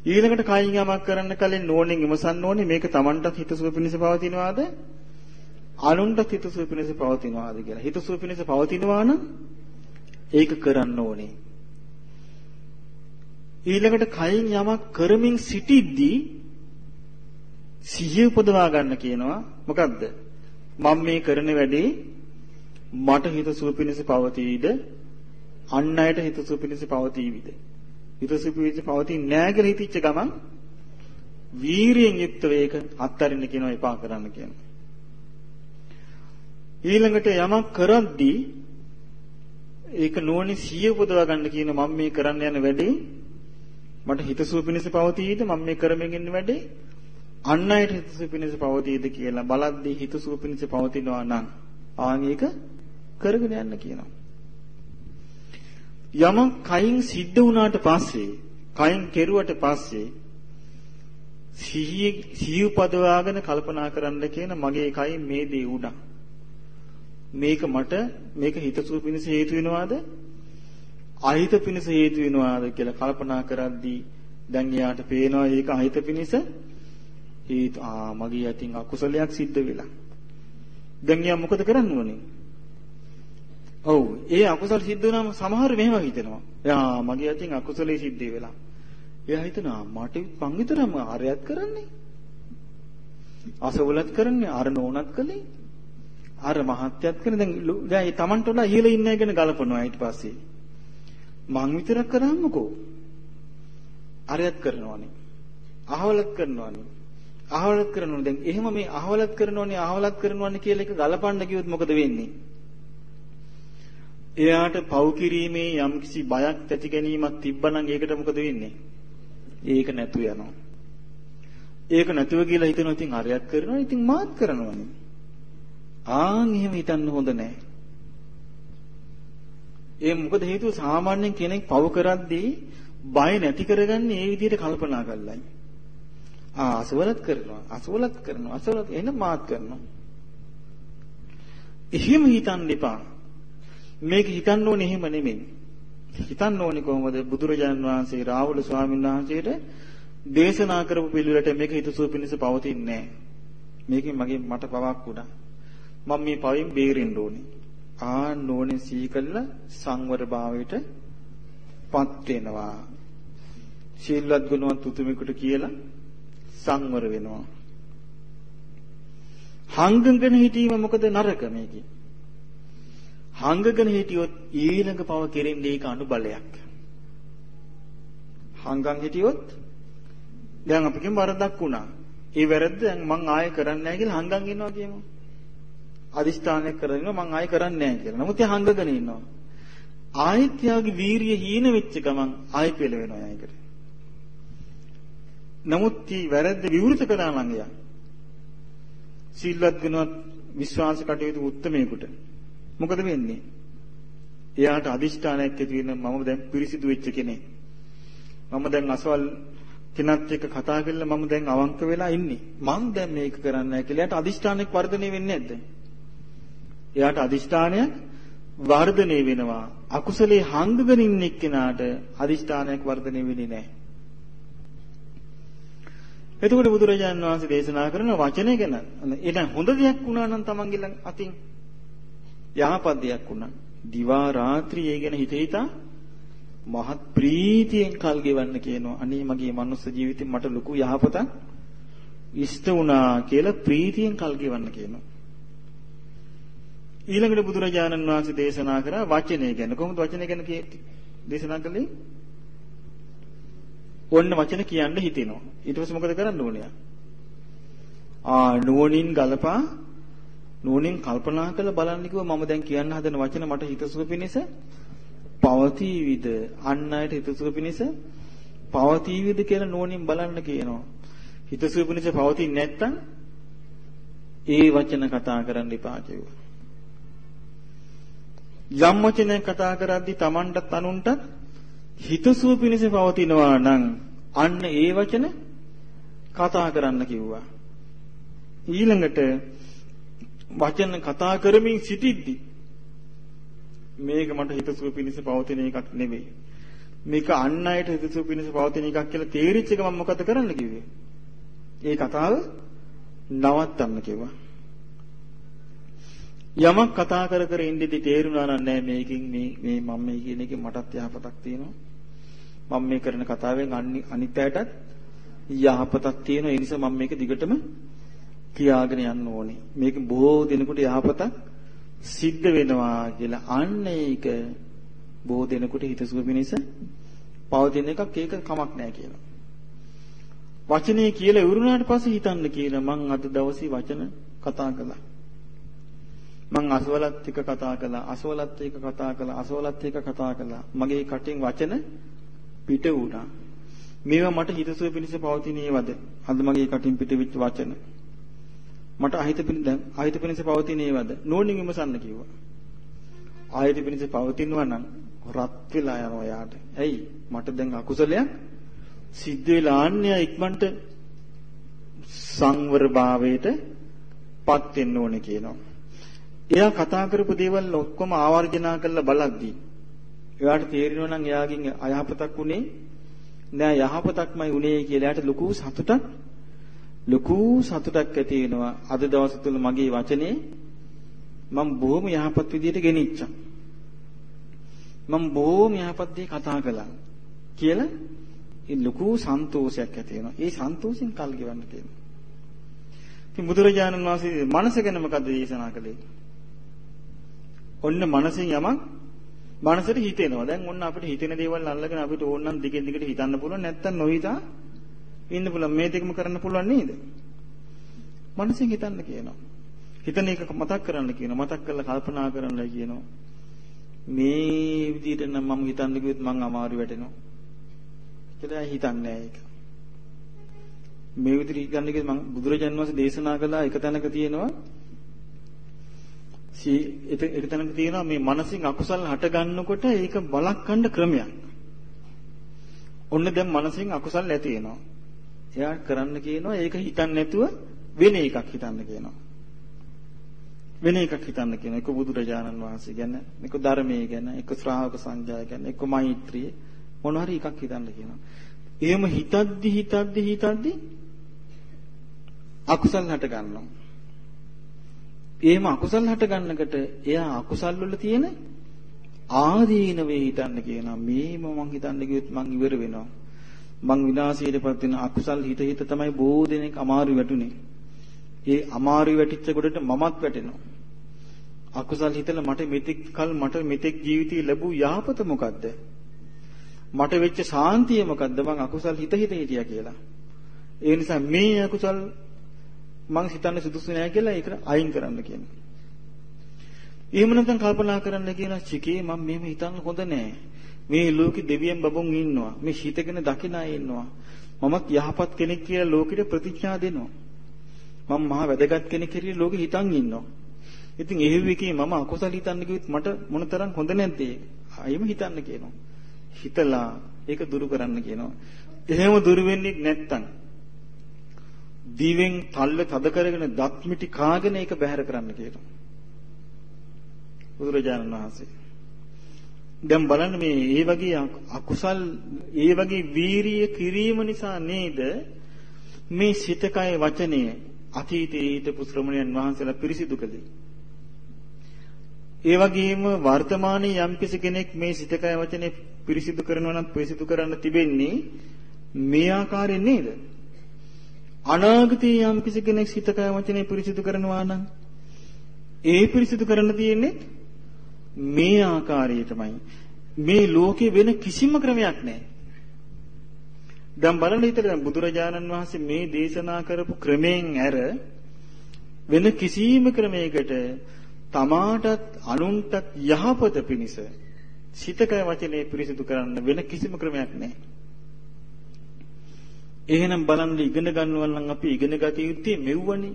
ඊළඟට කයින් යමක් කරන්න කලින් නෝනෙන් විමසන්න ඕනේ. මේක Tamanටත් හිතසුව පිණිස පවතිනවාද? අනුන්ටත් හිතසුව පිණිස පවතිනවාද කියලා. හිතසුව පිණිස පවතිනවා නම් ඒක කරන්න ඕනේ. ඊළඟට කයින් යමක් කරමින් සිටිද්දී සිහිය උපදවා ගන්න කියනවා. මොකද්ද? මම මේ කරන වැඩේ මට හිත සුව පිණිස පවතීද අන් අයට හිත සුව පිණිස පවතීවිද හිත සුව පිණිස පවතින්නේ නැහැ කියලා හිතච්ච ගමන් වීරියෙන් යුක්තව ඒක අත්හරින්න කියනවා එපා කරන්න කියනවා. ඊළඟට යමක් කරද්දී ඒක නෝනි සිහිය උපදවා ගන්න කියන මම මේ කරන්න යන වැඩේ මට හිතසුව පිණිස පවතීද මම මේ කරමින් ඉන්න වැඩේ අන් අයට හිතසුව පිණිස පවතීද කියලා බලද්දී හිතසුව පිණිස පවතිනවා නම් ආන් ඒක කරගෙන යන්න කියනවා. යම කයින් සිද්ධ වුණාට පස්සේ කයින් කෙරුවට පස්සේ සිහිය සිහිය පදවාගෙන කල්පනා කරන්න කියන මගේ කයින් මේ දේ වුණා. මේක මට මේක හිතසුව පිණිස හේතු වෙනවාද අහිත පිණිස හේතු වෙනවාද කියලා කල්පනා කරද්දී දැන් එයාට පේනවා ඒක අහිත පිණිස හේතු ආ මගේ යටින් අකුසලයක් සිද්ධ වෙලා. දැන් එයා මොකද කරන්න ඕනේ? ඔව් ඒ අකුසල සිද්ධ වුණාම සමහර මෙහෙම හිතනවා. යා මගේ යටින් අකුසලේ සිද්ධ වෙලා. එයා හිතනවා මට පන් විතරම ආරයත් කරන්නේ. අසවලත් කරන්නේ අර නෝනත් කළේ. අර මහත්යත් කරන්නේ දැන් දැන් ඒ Tamanට වඩා ඉහළ ඉන්න එක ගැන ගලපනවා ඊට පස්සේ. මං විතරක් කරාමකෝ. අරයත් කරනවනේ. අහවලත් කරනවනේ. අහවලත් කරනවනේ. දැන් එහෙම මේ අහවලත් කරනවනේ අහවලත් කරනවනේ කියලා එක ගලපන්න කිව්වොත් මොකද වෙන්නේ? එයාට පව් කිරීමේ යම්කිසි බයක් ඇති ගැනීමක් තිබ්බනම් ඒකට මොකද වෙන්නේ? ඒක නැතු යනවා. ඒක නැතුව කියලා හිතනවා ඉතින් අරයත් කරනවා ඉතින් මාත් කරනවනේ. ආන් එහෙම හිතන්න හොඳ නැහැ. ඒ මොකද හේතුව සාමාන්‍යයෙන් කෙනෙක් පව කරද්දී බය නැති කරගන්නේ ඒ විදිහට කල්පනා කරලයි. ආ අසවලත් කරනවා අසවලත් කරනවා අසවලත් එන මාත් කරනවා. එහෙම හිතන්න එපා. මේක හිතන්න ඕනේ එහෙම නෙමෙයි. හිතන්න ඕනේ කොහොමද බුදුරජාන් වහන්සේ රාහුල ස්වාමීන් වහන්සේට දේශනා කරපු පිළිවෙලට මේක හිතසුව පිණිස පවතින්නේ නැහැ. මේකෙන් මගේ මට පවක් වුණා. මම මේ පවෙන් බේරෙන්න ඕනේ. ආන්න ඕනේ සිහි කළා සංවර භාවයට පත් වෙනවා. සීලවත් ගුණවත් උතුමෙකුට කියලා සංවර වෙනවා. හංගගෙන හිටීම මොකද නරක මේකේ? හංගගෙන හිටියොත් ඊළඟ පව කෙරෙන්නේ ඒක අනුබලයක්. හංගන් හිටියොත් දැන් අපිකින් වරදක් වුණා. ඒ වැරද්ද දැන් මං ආයෙ කරන්නේ නැහැ කියලා හංගන් ඉන්නවා කියමු. අදිෂ්ඨානයක් කරගෙන මං ආයෙ කරන්නේ නැහැ කියලා. නමුත් එයා හංගගෙන ඉන්නවා. ආයෙත් යාගේ වීරිය හීන වෙච්ච ගමන් ආයෙ පෙළ වෙනවා ඒකට. නමුත් මේ වැරද්ද විවෘත කළා නම් එයා සීලවත් ගුණවත් විශ්වාස කටයුතු උත්මේකට මොකද වෙන්නේ? එයාට අදිෂ්ඨානයක් ඇති වෙන මම දැන් පිරිසිදු වෙච්ච කෙනෙක්. මම දැන් අසවල් කෙනත් එක්ක කතා කරලා මම දැන් අවංක වෙලා ඉන්නේ. මං දැන් මේක කරන්නේ නැහැ කියලා එයාට අදිෂ්ඨානයක් වර්ධනය වෙන්නේ නැද්ද? එයාට අදිෂ්ඨානයක් වර්ධනය වෙනවා. අකුසලේ හංගගෙන ඉන්න එක්කෙනාට අදිෂ්ඨානයක් වර්ධනය වෙන්නේ නැහැ. එතකොට බුදුරජාණන් වහන්සේ දේශනා කරන වචනය ගැන එන හොඳ දෙයක් වුණා නම් තමන්ගේ අතින් යහපත් දෙයක් වුණා. දිවා රාත්‍රියේ ගැන හිත හිතා මහත් ප්‍රීතියෙන් කල් ගෙවන්න කියනවා. අනේ මගේ මනුස්ස ජීවිතේ මට ලොකු යහපතක් ඉෂ්ට වුණා කියලා ප්‍රීතියෙන් කල් ගෙවන්න කියනවා. ඊළඟට බුදුරජාණන් වහන්සේ දේශනා කරා වචනය ගැන. කොහොමද වචනය ගැන දේශනා කළේ? ඔන්න වචන කියන්න හිතෙනවා. ඊට පස්සේ මොකද කරන්න ඕනේ? ආ නුවණින් ගලපා නුවණින් කල්පනා කරලා බලන්න කිව්වා මම දැන් කියන්න හදන වචන මට හිතසුව පිණිස පවතීවිද අන් අයට හිතසුව පිණිස පවතීවිද කියලා නුවණින් බලන්න කියනවා. හිතසුව පිණිස පවතින්නේ නැත්නම් ඒ වචන කතා කරන්න එපා කිව්වා. යම් වචනයක් කතා කරද්දී Tamanටත් අනුන්ටත් හිතසුව පිණිස පවතිනවා නම් අන්න ඒ වචන කතා කරන්න කිව්වා. ඊළඟට වචන කතා කරමින් සිටිද්දි මේක මට හිතසුව පිණිස පවතින එකක් නෙවෙයි. මේක අන් අයට හිතසුව පිණිස පවතින එකක් කියලා තේරිච්ච එක මම මොකද කරන්න කිව්වේ? ඒ කතාව නවත්තන්න කිව්වා. යමක් කතා කර කර ඉඳිදි තේරුණා නම් නෑ මේකෙන් මේ මේ මම මේ කියන එකෙන් මටත් යහපතක් තියෙනවා. මම මේ කරන කතාවෙන් අනිත් අයටත් යහපතක් තියෙනවා. ඒ නිසා මම මේක දිගටම කියාගෙන යන්න ඕනේ. මේක බොහෝ දෙනෙකුට යහපතක් සිද්ධ වෙනවා කියලා අන්න ඒක බොහෝ දෙනෙකුට හිතසුව පිණිස පවතින එකක් ඒක කමක් නෑ කියලා. වචනේ කියලා ඉවරුනාට පස්සේ හිතන්න කියලා මං අද දවසේ වචන කතා කළා. මං අසවලත් එක්ක කතා කළා අසවලත් එක්ක කතා කළා අසවලත් එක්ක කතා කළා. මගේ කටින් වචන පිට වුණා මේවා මට හිතසුව පිණිස පවතින ඒවද අද මගේ කටින් පිට වෙච්ච වචන. මට අහිත පිණිස අහිත පිණිස පවතින ඒවද නෝනින් විමසන්න කිව්වා. ආයත පිණිස පවතිනවා නම් රත් වෙලා යනවා යාට. ඇයි? මට දැන් අකුසලයක් සිද්ධ වෙලා ආන්නේ ඉක්මනට සංවර භාවයට පත් වෙන්න ඕනේ කියනවා. එයා කතා කරපු දේවල් ඔක්කොම ආවර්ජනා කරලා බලද්දී එයාට තේරෙනවා නම් එයාගෙන් අයහපතක් උනේ නෑ යහපතක්මයි උනේ කියලා. එයාට ලොකු සතුටක් ලොකු සතුටක් ඇති වෙනවා. අද දවස් තුල මගේ වචනේ මම බොහොම යහපත් විදියට ගෙනිච්චා. මම බොහොම යහපත් දේ කතා කළා කියලා ඒ ලොකු සන්තෝෂයක් ඇති වෙනවා. ඒ සන්තෝෂෙන් කල් ගෙවන්න තියෙනවා. ඉතින් බුදුරජාණන් වහන්සේ මනස ගැන මොකද දේශනා කළේ? ඔන්න මනසෙන් යමක් මනසට හිතෙනවා. දැන් ඔන්න අපිට හිතෙන දේවල් අල්ලගෙන අපිට ඕනනම් දිගින් දිගට හිතන්න පුළුවන් නැත්තම් නොහිතා ඉන්න පුළුවන්. මේ දෙකම කරන්න පුළුවන් නේද? මනසෙන් හිතන්න කියනවා. හිතන එක මතක් කරන්න කියනවා. මතක් කරලා කල්පනා කරන්න කියනවා. මේ විදිහට නම් මම හිතන්න කිව්වොත් මං අමාරු වැටෙනවා. කියලා හිතන්නේ ඒක. මේ විදිහට හිතන්න කිව්වොත් මං බුදුරජාණන් වහන්සේ දේශනා කළා එක තැනක තියෙනවා ඒක තැනක තියෙනවා මේ මනසින් අකුසල් හට ගන්නකොට ඒක බලක්කන්න ක්‍රමයක්. ඔන්න දැන් මනසින් අකුසල් ඇති වෙනවා. එයා කරන්න කියනවා ඒක හිතන්නේ නැතුව වෙන එකක් හිතන්න කියනවා. වෙන එකක් හිතන්න කියනවා. එක බුදුරජාණන් වහන්සේ ගැන, එක ධර්මයේ ගැන, එක ශ්‍රාවක සංඝයා ගැන, එක මෛත්‍රිය මොන හරි එකක් හිතන්න කියනවා. එහෙම හිතද්දි හිතද්දි හිතද්දි අකුසල් හට ගන්නවා. එහෙම අකුසල් හට ගන්නකට එයා අකුසල් වල තියෙන ආදීනවේ හිතන්න කියනවා. මේම මං හිතන්න කිව්වොත් මං ඉවර වෙනවා. මං විනාශයටපත් වෙන අකුසල් හිත හිත තමයි බොහෝ දෙනෙක් අමාරු වැටුනේ. ඒ අමාරු වැටිච්ච කොටට මමත් වැටෙනවා. අකුසල් හිතලා මට මෙතෙක් කල මට මෙතෙක් ජීවිතේ ලැබූ යහපත මොකද්ද? මට වෙච්ච සාන්තිය මොකද්ද? මං අකුසල් හිත හිත හිටියා කියලා. ඒ නිසා මේ අකුසල් මං හිතන්නේ සුදුසු නෑ කියලා ඒක අයින් කරන්න කියනවා. එහෙම නැත්නම් කල්පනා කරන්න කියන චිකේ මම මෙහෙම හිතන්න හොඳ නෑ. මේ ලෝකෙ දෙවියන් බබුන් ඉන්නවා. මේ හිතගෙන දකින අය ඉන්නවා. මමත් යහපත් කෙනෙක් කියලා ලෝකෙට ප්‍රතිඥා දෙනවා. මම මහා වැදගත් කෙනෙක් කියලා ලෝකෙ හිතන් ඉන්නවා. ඉතින් එහෙව් එකේ මම අකුසල හිතන්න කිව්වොත් මට මොනතරම් හොඳ නැද්ද ඒක? අයිම හිතන්න කියනවා. හිතලා ඒක දුරු කරන්න කියනවා. එහෙම දුරු වෙන්නේ නැත්තම් දිවෙන් තල්ල තද කරගෙන දත් මිටි කාගෙන ඒක බැහැර කරන්න කියනවා. බුදුරජාණන් වහන්සේ. දැන් බලන්න මේ ඒ වගේ අකුසල් ඒ වගේ වීරිය කිරීම නිසා නේද මේ සිතකය වචනය අතීතයේ හිටපු ශ්‍රමණයන් වහන්සේලා පිරිසිදු කළේ. ඒ වගේම වර්තමානයේ යම්කිසි කෙනෙක් මේ සිතකය වචනේ පිරිසිදු කරනවා නම් පිරිසිදු කරන්න තිබෙන්නේ මේ ආකාරයෙන් නේද? අනාගතයේ යම් කිසි කෙනෙක් හිත කය වචනේ පිරිසිදු කරනවා නම් ඒ පිරිසිදු කරන්න තියෙන්නේ මේ ආකාරයටමයි. මේ ලෝකේ වෙන කිසිම ක්‍රමයක් නැහැ. දැන් බලන්න හිතට දැන් බුදුරජාණන් වහන්සේ මේ දේශනා කරපු ක්‍රමයෙන් ඇර වෙන කිසිම ක්‍රමයකට තමාටත් අනුන්ටත් යහපත පිණිස සිතකය වචනේ පිරිසිදු කරන්න වෙන කිසිම ක්‍රමයක් නැහැ. එහෙනම් බලන්න ඉගෙන ගන්නවා නම් අපි ඉගෙන ගත යුත්තේ මෙව්වනේ.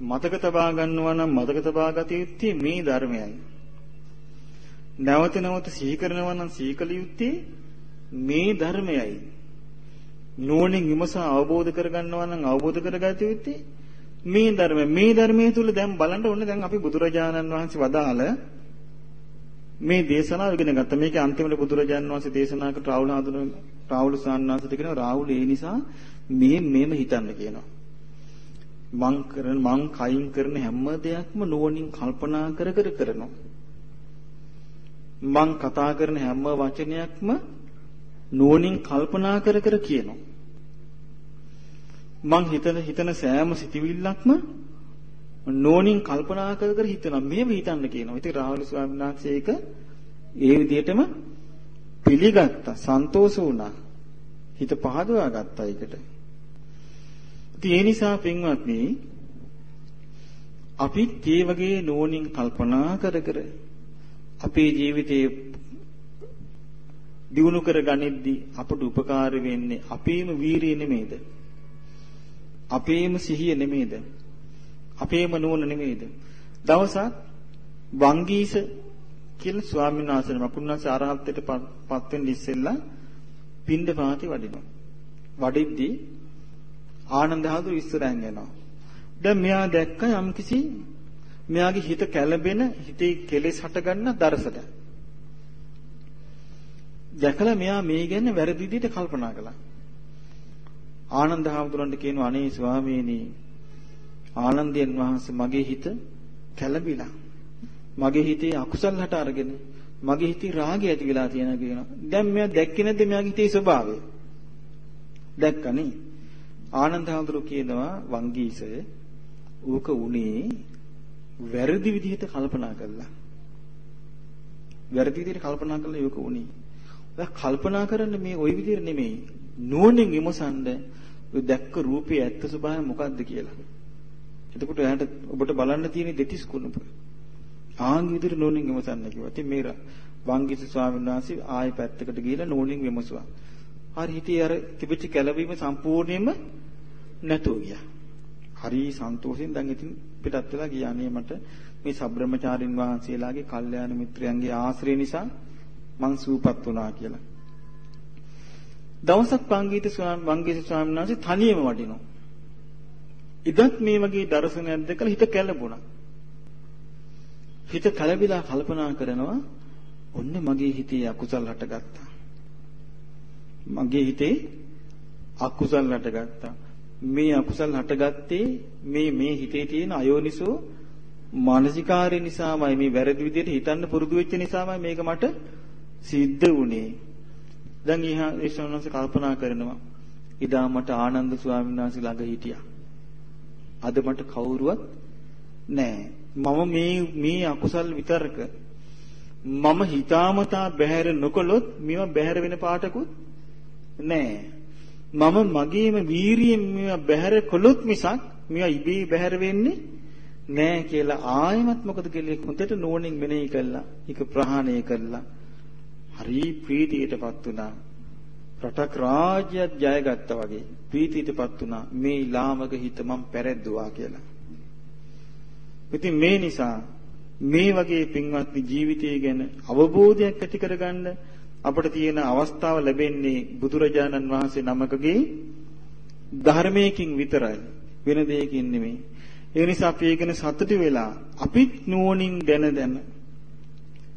මතක තබා ගන්නවා නම් මතක තබා ගත යුත්තේ මේ ධර්මයයි. නැවත නැවත සිහි කරනවා නම් සිහි කළ යුත්තේ මේ ධර්මයයි. නෝනින් විමසා අවබෝධ කරගන්නවා නම් අවබෝධ කරගත යුත්තේ මේ ධර්මය. මේ ධර්මයේ තුල දැන් බලන්න ඕනේ දැන් අපි බුදුරජාණන් වහන්සේ වදාළ මේ දේශනාව ඉගෙන ගත්තා. මේකේ අන්තිමට බුදුරජාණන් වහන්සේ දේශනා කර රාහුල හඳුන රාහුල සාන්නාසට කියනවා රාහුල ඒ නිසා මේ මේම හිතන්න කියනවා. මං කරන මං කයින් කරන හැම දෙයක්ම නුවණින් කල්පනා කර කර කරනවා. මං කතා කරන හැම වචනයක්ම නුවණින් කල්පනා කර කර කියනවා. මං හිතන හිතන සෑම සිතිවිල්ලක්ම නෝනින් කල්පනා කර කර හිතනවා. මේව හිතන්න කියනවා. ඉතින් රාහුල ස්වාමීන් වහන්සේ ඒක ඒ විදිහටම පිළිගත්තා. සන්තෝෂ වුණා. හිත පහදවා ගත්තා ඒකට. ඉතින් ඒ නිසා පින්වත්නි අපිත් ඒ වගේ නෝනින් කල්පනා කර කර අපේ ජීවිතයේ දිනු කර ගනිද්දී අපට උපකාර වෙන්නේ අපේම වීරිය නෙමෙයිද? අපේම සිහිය නෙමෙයිද? අපේම නුවණ නෙමෙයිද? දවසක් වංගීස කියලා ස්වාමීන් වහන්සේ මකුණාසේ ආරහත්ත්වයට පත් වෙන්න ඉස්සෙල්ලා පින්ඩ පාති වඩිනවා. වඩිද්දී ආනන්ද හඳු ඉස්සරහින් යනවා. දැන් මෙයා දැක්ක යම්කිසි මෙයාගේ හිත කැළඹෙන හිතේ කෙලෙස් හටගන්න දරසට. දැකලා මෙයා මේ ගැන වැරදි විදිහට කල්පනා කළා. ආනන්ද හාමුදුරන්ට කියනවා අනේ ස්වාමීනි ආනන්දයන් වහන්සේ මගේ හිත කැළඹිලා. මගේ හිතේ අකුසල් හට අරගෙන මගේ හිතේ රාගය ඇති වෙලා තියෙනවා කියනවා. දැන් මෙයා දැක්කේ නැද්ද මෙයාගේ හිතේ ස්වභාවය? දැක්කනේ. ආනන්ද හාමුදුරුව කියනවා වංගීසය ඌක උනේ වැරදි විදිහට කල්පනා කළා. වැරදි විදිහට කල්පනා කළා ඒක උනේ. ඔයා කල්පනා කරන්නේ මේ ওই විදිහට නෙමෙයි. නුවණින් විමසන්න ඔය දැක්ක රූපේ ඇත්ත ස්වභාවය මොකක්ද කියලා. එතකොට එයාට ඔබට බලන්න තියෙන දෙතිස් කුණප. ආන් විදිහට නුවණින් විමසන්න කිව්වා. ඉතින් මේ වංගිස ස්වාමීන් වහන්සේ ආයෙ පැත්තකට ගිහලා නුවණින් විමසුවා. හරි හිතේ අර තිබිච්ච කැළවීම සම්පූර්ණයෙන්ම නැතුව ගියා. හරි සන්තෝෂෙන් දැන් ඉතින් පිටත් වෙලා ගියා. අනේ මට මේ සබ්‍රමචාරින් වහන්සේලාගේ කල්යාණ මිත්‍රයන්ගේ ආශ්‍රය නිසා මං සූපත් වුණා කියලා. දවසක් වංගීත ස්වාමීන් වංගීත ස්වාමීන් වහන්සේ තනියම වඩිනවා. ඉදත් මේ වගේ දර්ශනයක් දැකලා හිත කැළඹුණා. හිත කලබිලා කල්පනා කරනවා ඔන්න මගේ හිතේ අකුසල් හටගත්තා. මගේ හිතේ අකුසල් හටගත්තා. මේ අකුසල් හටගත්තේ මේ මේ හිතේ තියෙන අයෝනිසෝ මානසිකාරය නිසාමයි මේ වැරදි විදිහට හිතන්න පුරුදු වෙච්ච නිසාමයි මේක මට සිද්ධ වුණේ. දැන් ඊහා ඒ ශ්‍රවණස කල්පනා කරනවා. ඉදා මට ආනන්ද ස්වාමීන් වහන්සේ ළඟ හිටියා. අද මට කවුරුවත් නැහැ. මම මේ මේ අකුසල් විතරක මම හිතාමතා බැහැර නොකළොත් මේවා බැහැර වෙන පාටකුත් නැහැ. මම මගේම වීරියෙන් මේවා බැහැර කළොත් මිසක් මේවා ඉබේ බැහැර වෙන්නේ නෑ කියලා ආයෙමත් මොකද කෙලෙක් හොඳට නෝනින් මෙනෙහි කළා. ඒක ප්‍රහාණය කළා. හරි ප්‍රීතියටපත් වුණා. රටක් රාජ්‍යයක් ජයගත්තා වගේ ප්‍රීතියටපත් වුණා. මේ ලාමක හිත මම පැරැද්දුවා කියලා. ඉතින් මේ නිසා මේ වගේ පින්වත්නි ජීවිතය ගැන අවබෝධයක් ඇති කරගන්න අපට තියෙන අවස්ථාව ලැබෙන්නේ බුදුරජාණන් වහන්සේ නමකගේ ධර්මයකින් විතරයි වෙන දෙයකින් නෙමෙයි. ඒ නිසා අපි ඒකන සතුටු වෙලා අපිත් නුවණින් දැන දැන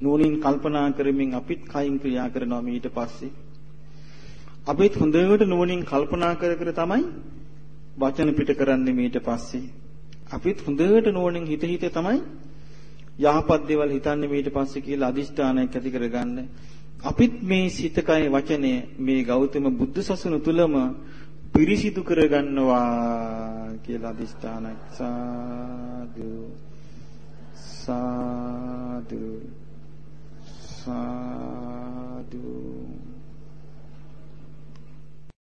නුවණින් කල්පනා කරමින් අපිත් කයින් ක්‍රියා කරනවා ඊට පස්සේ අපිත් හොඳට නුවණින් කල්පනා කර කර තමයි වචන පිට කරන්නේ ඊට පස්සේ. අපිත් හොඳට නුවණින් හිත හිත තමයි යහපත් දේවල් හිතන්නේ ඊට පස්සේ කියලා අදිෂ්ඨානයක් ඇති කරගන්න. අපිත් මේ සිත කය වචනය මේ ගෞතම බුද්ධ සසුන තුලම පිරිසිදු කරගන්නවා කියලා අදිෂ්ඨානක් සාදු. සාදු. සාදු.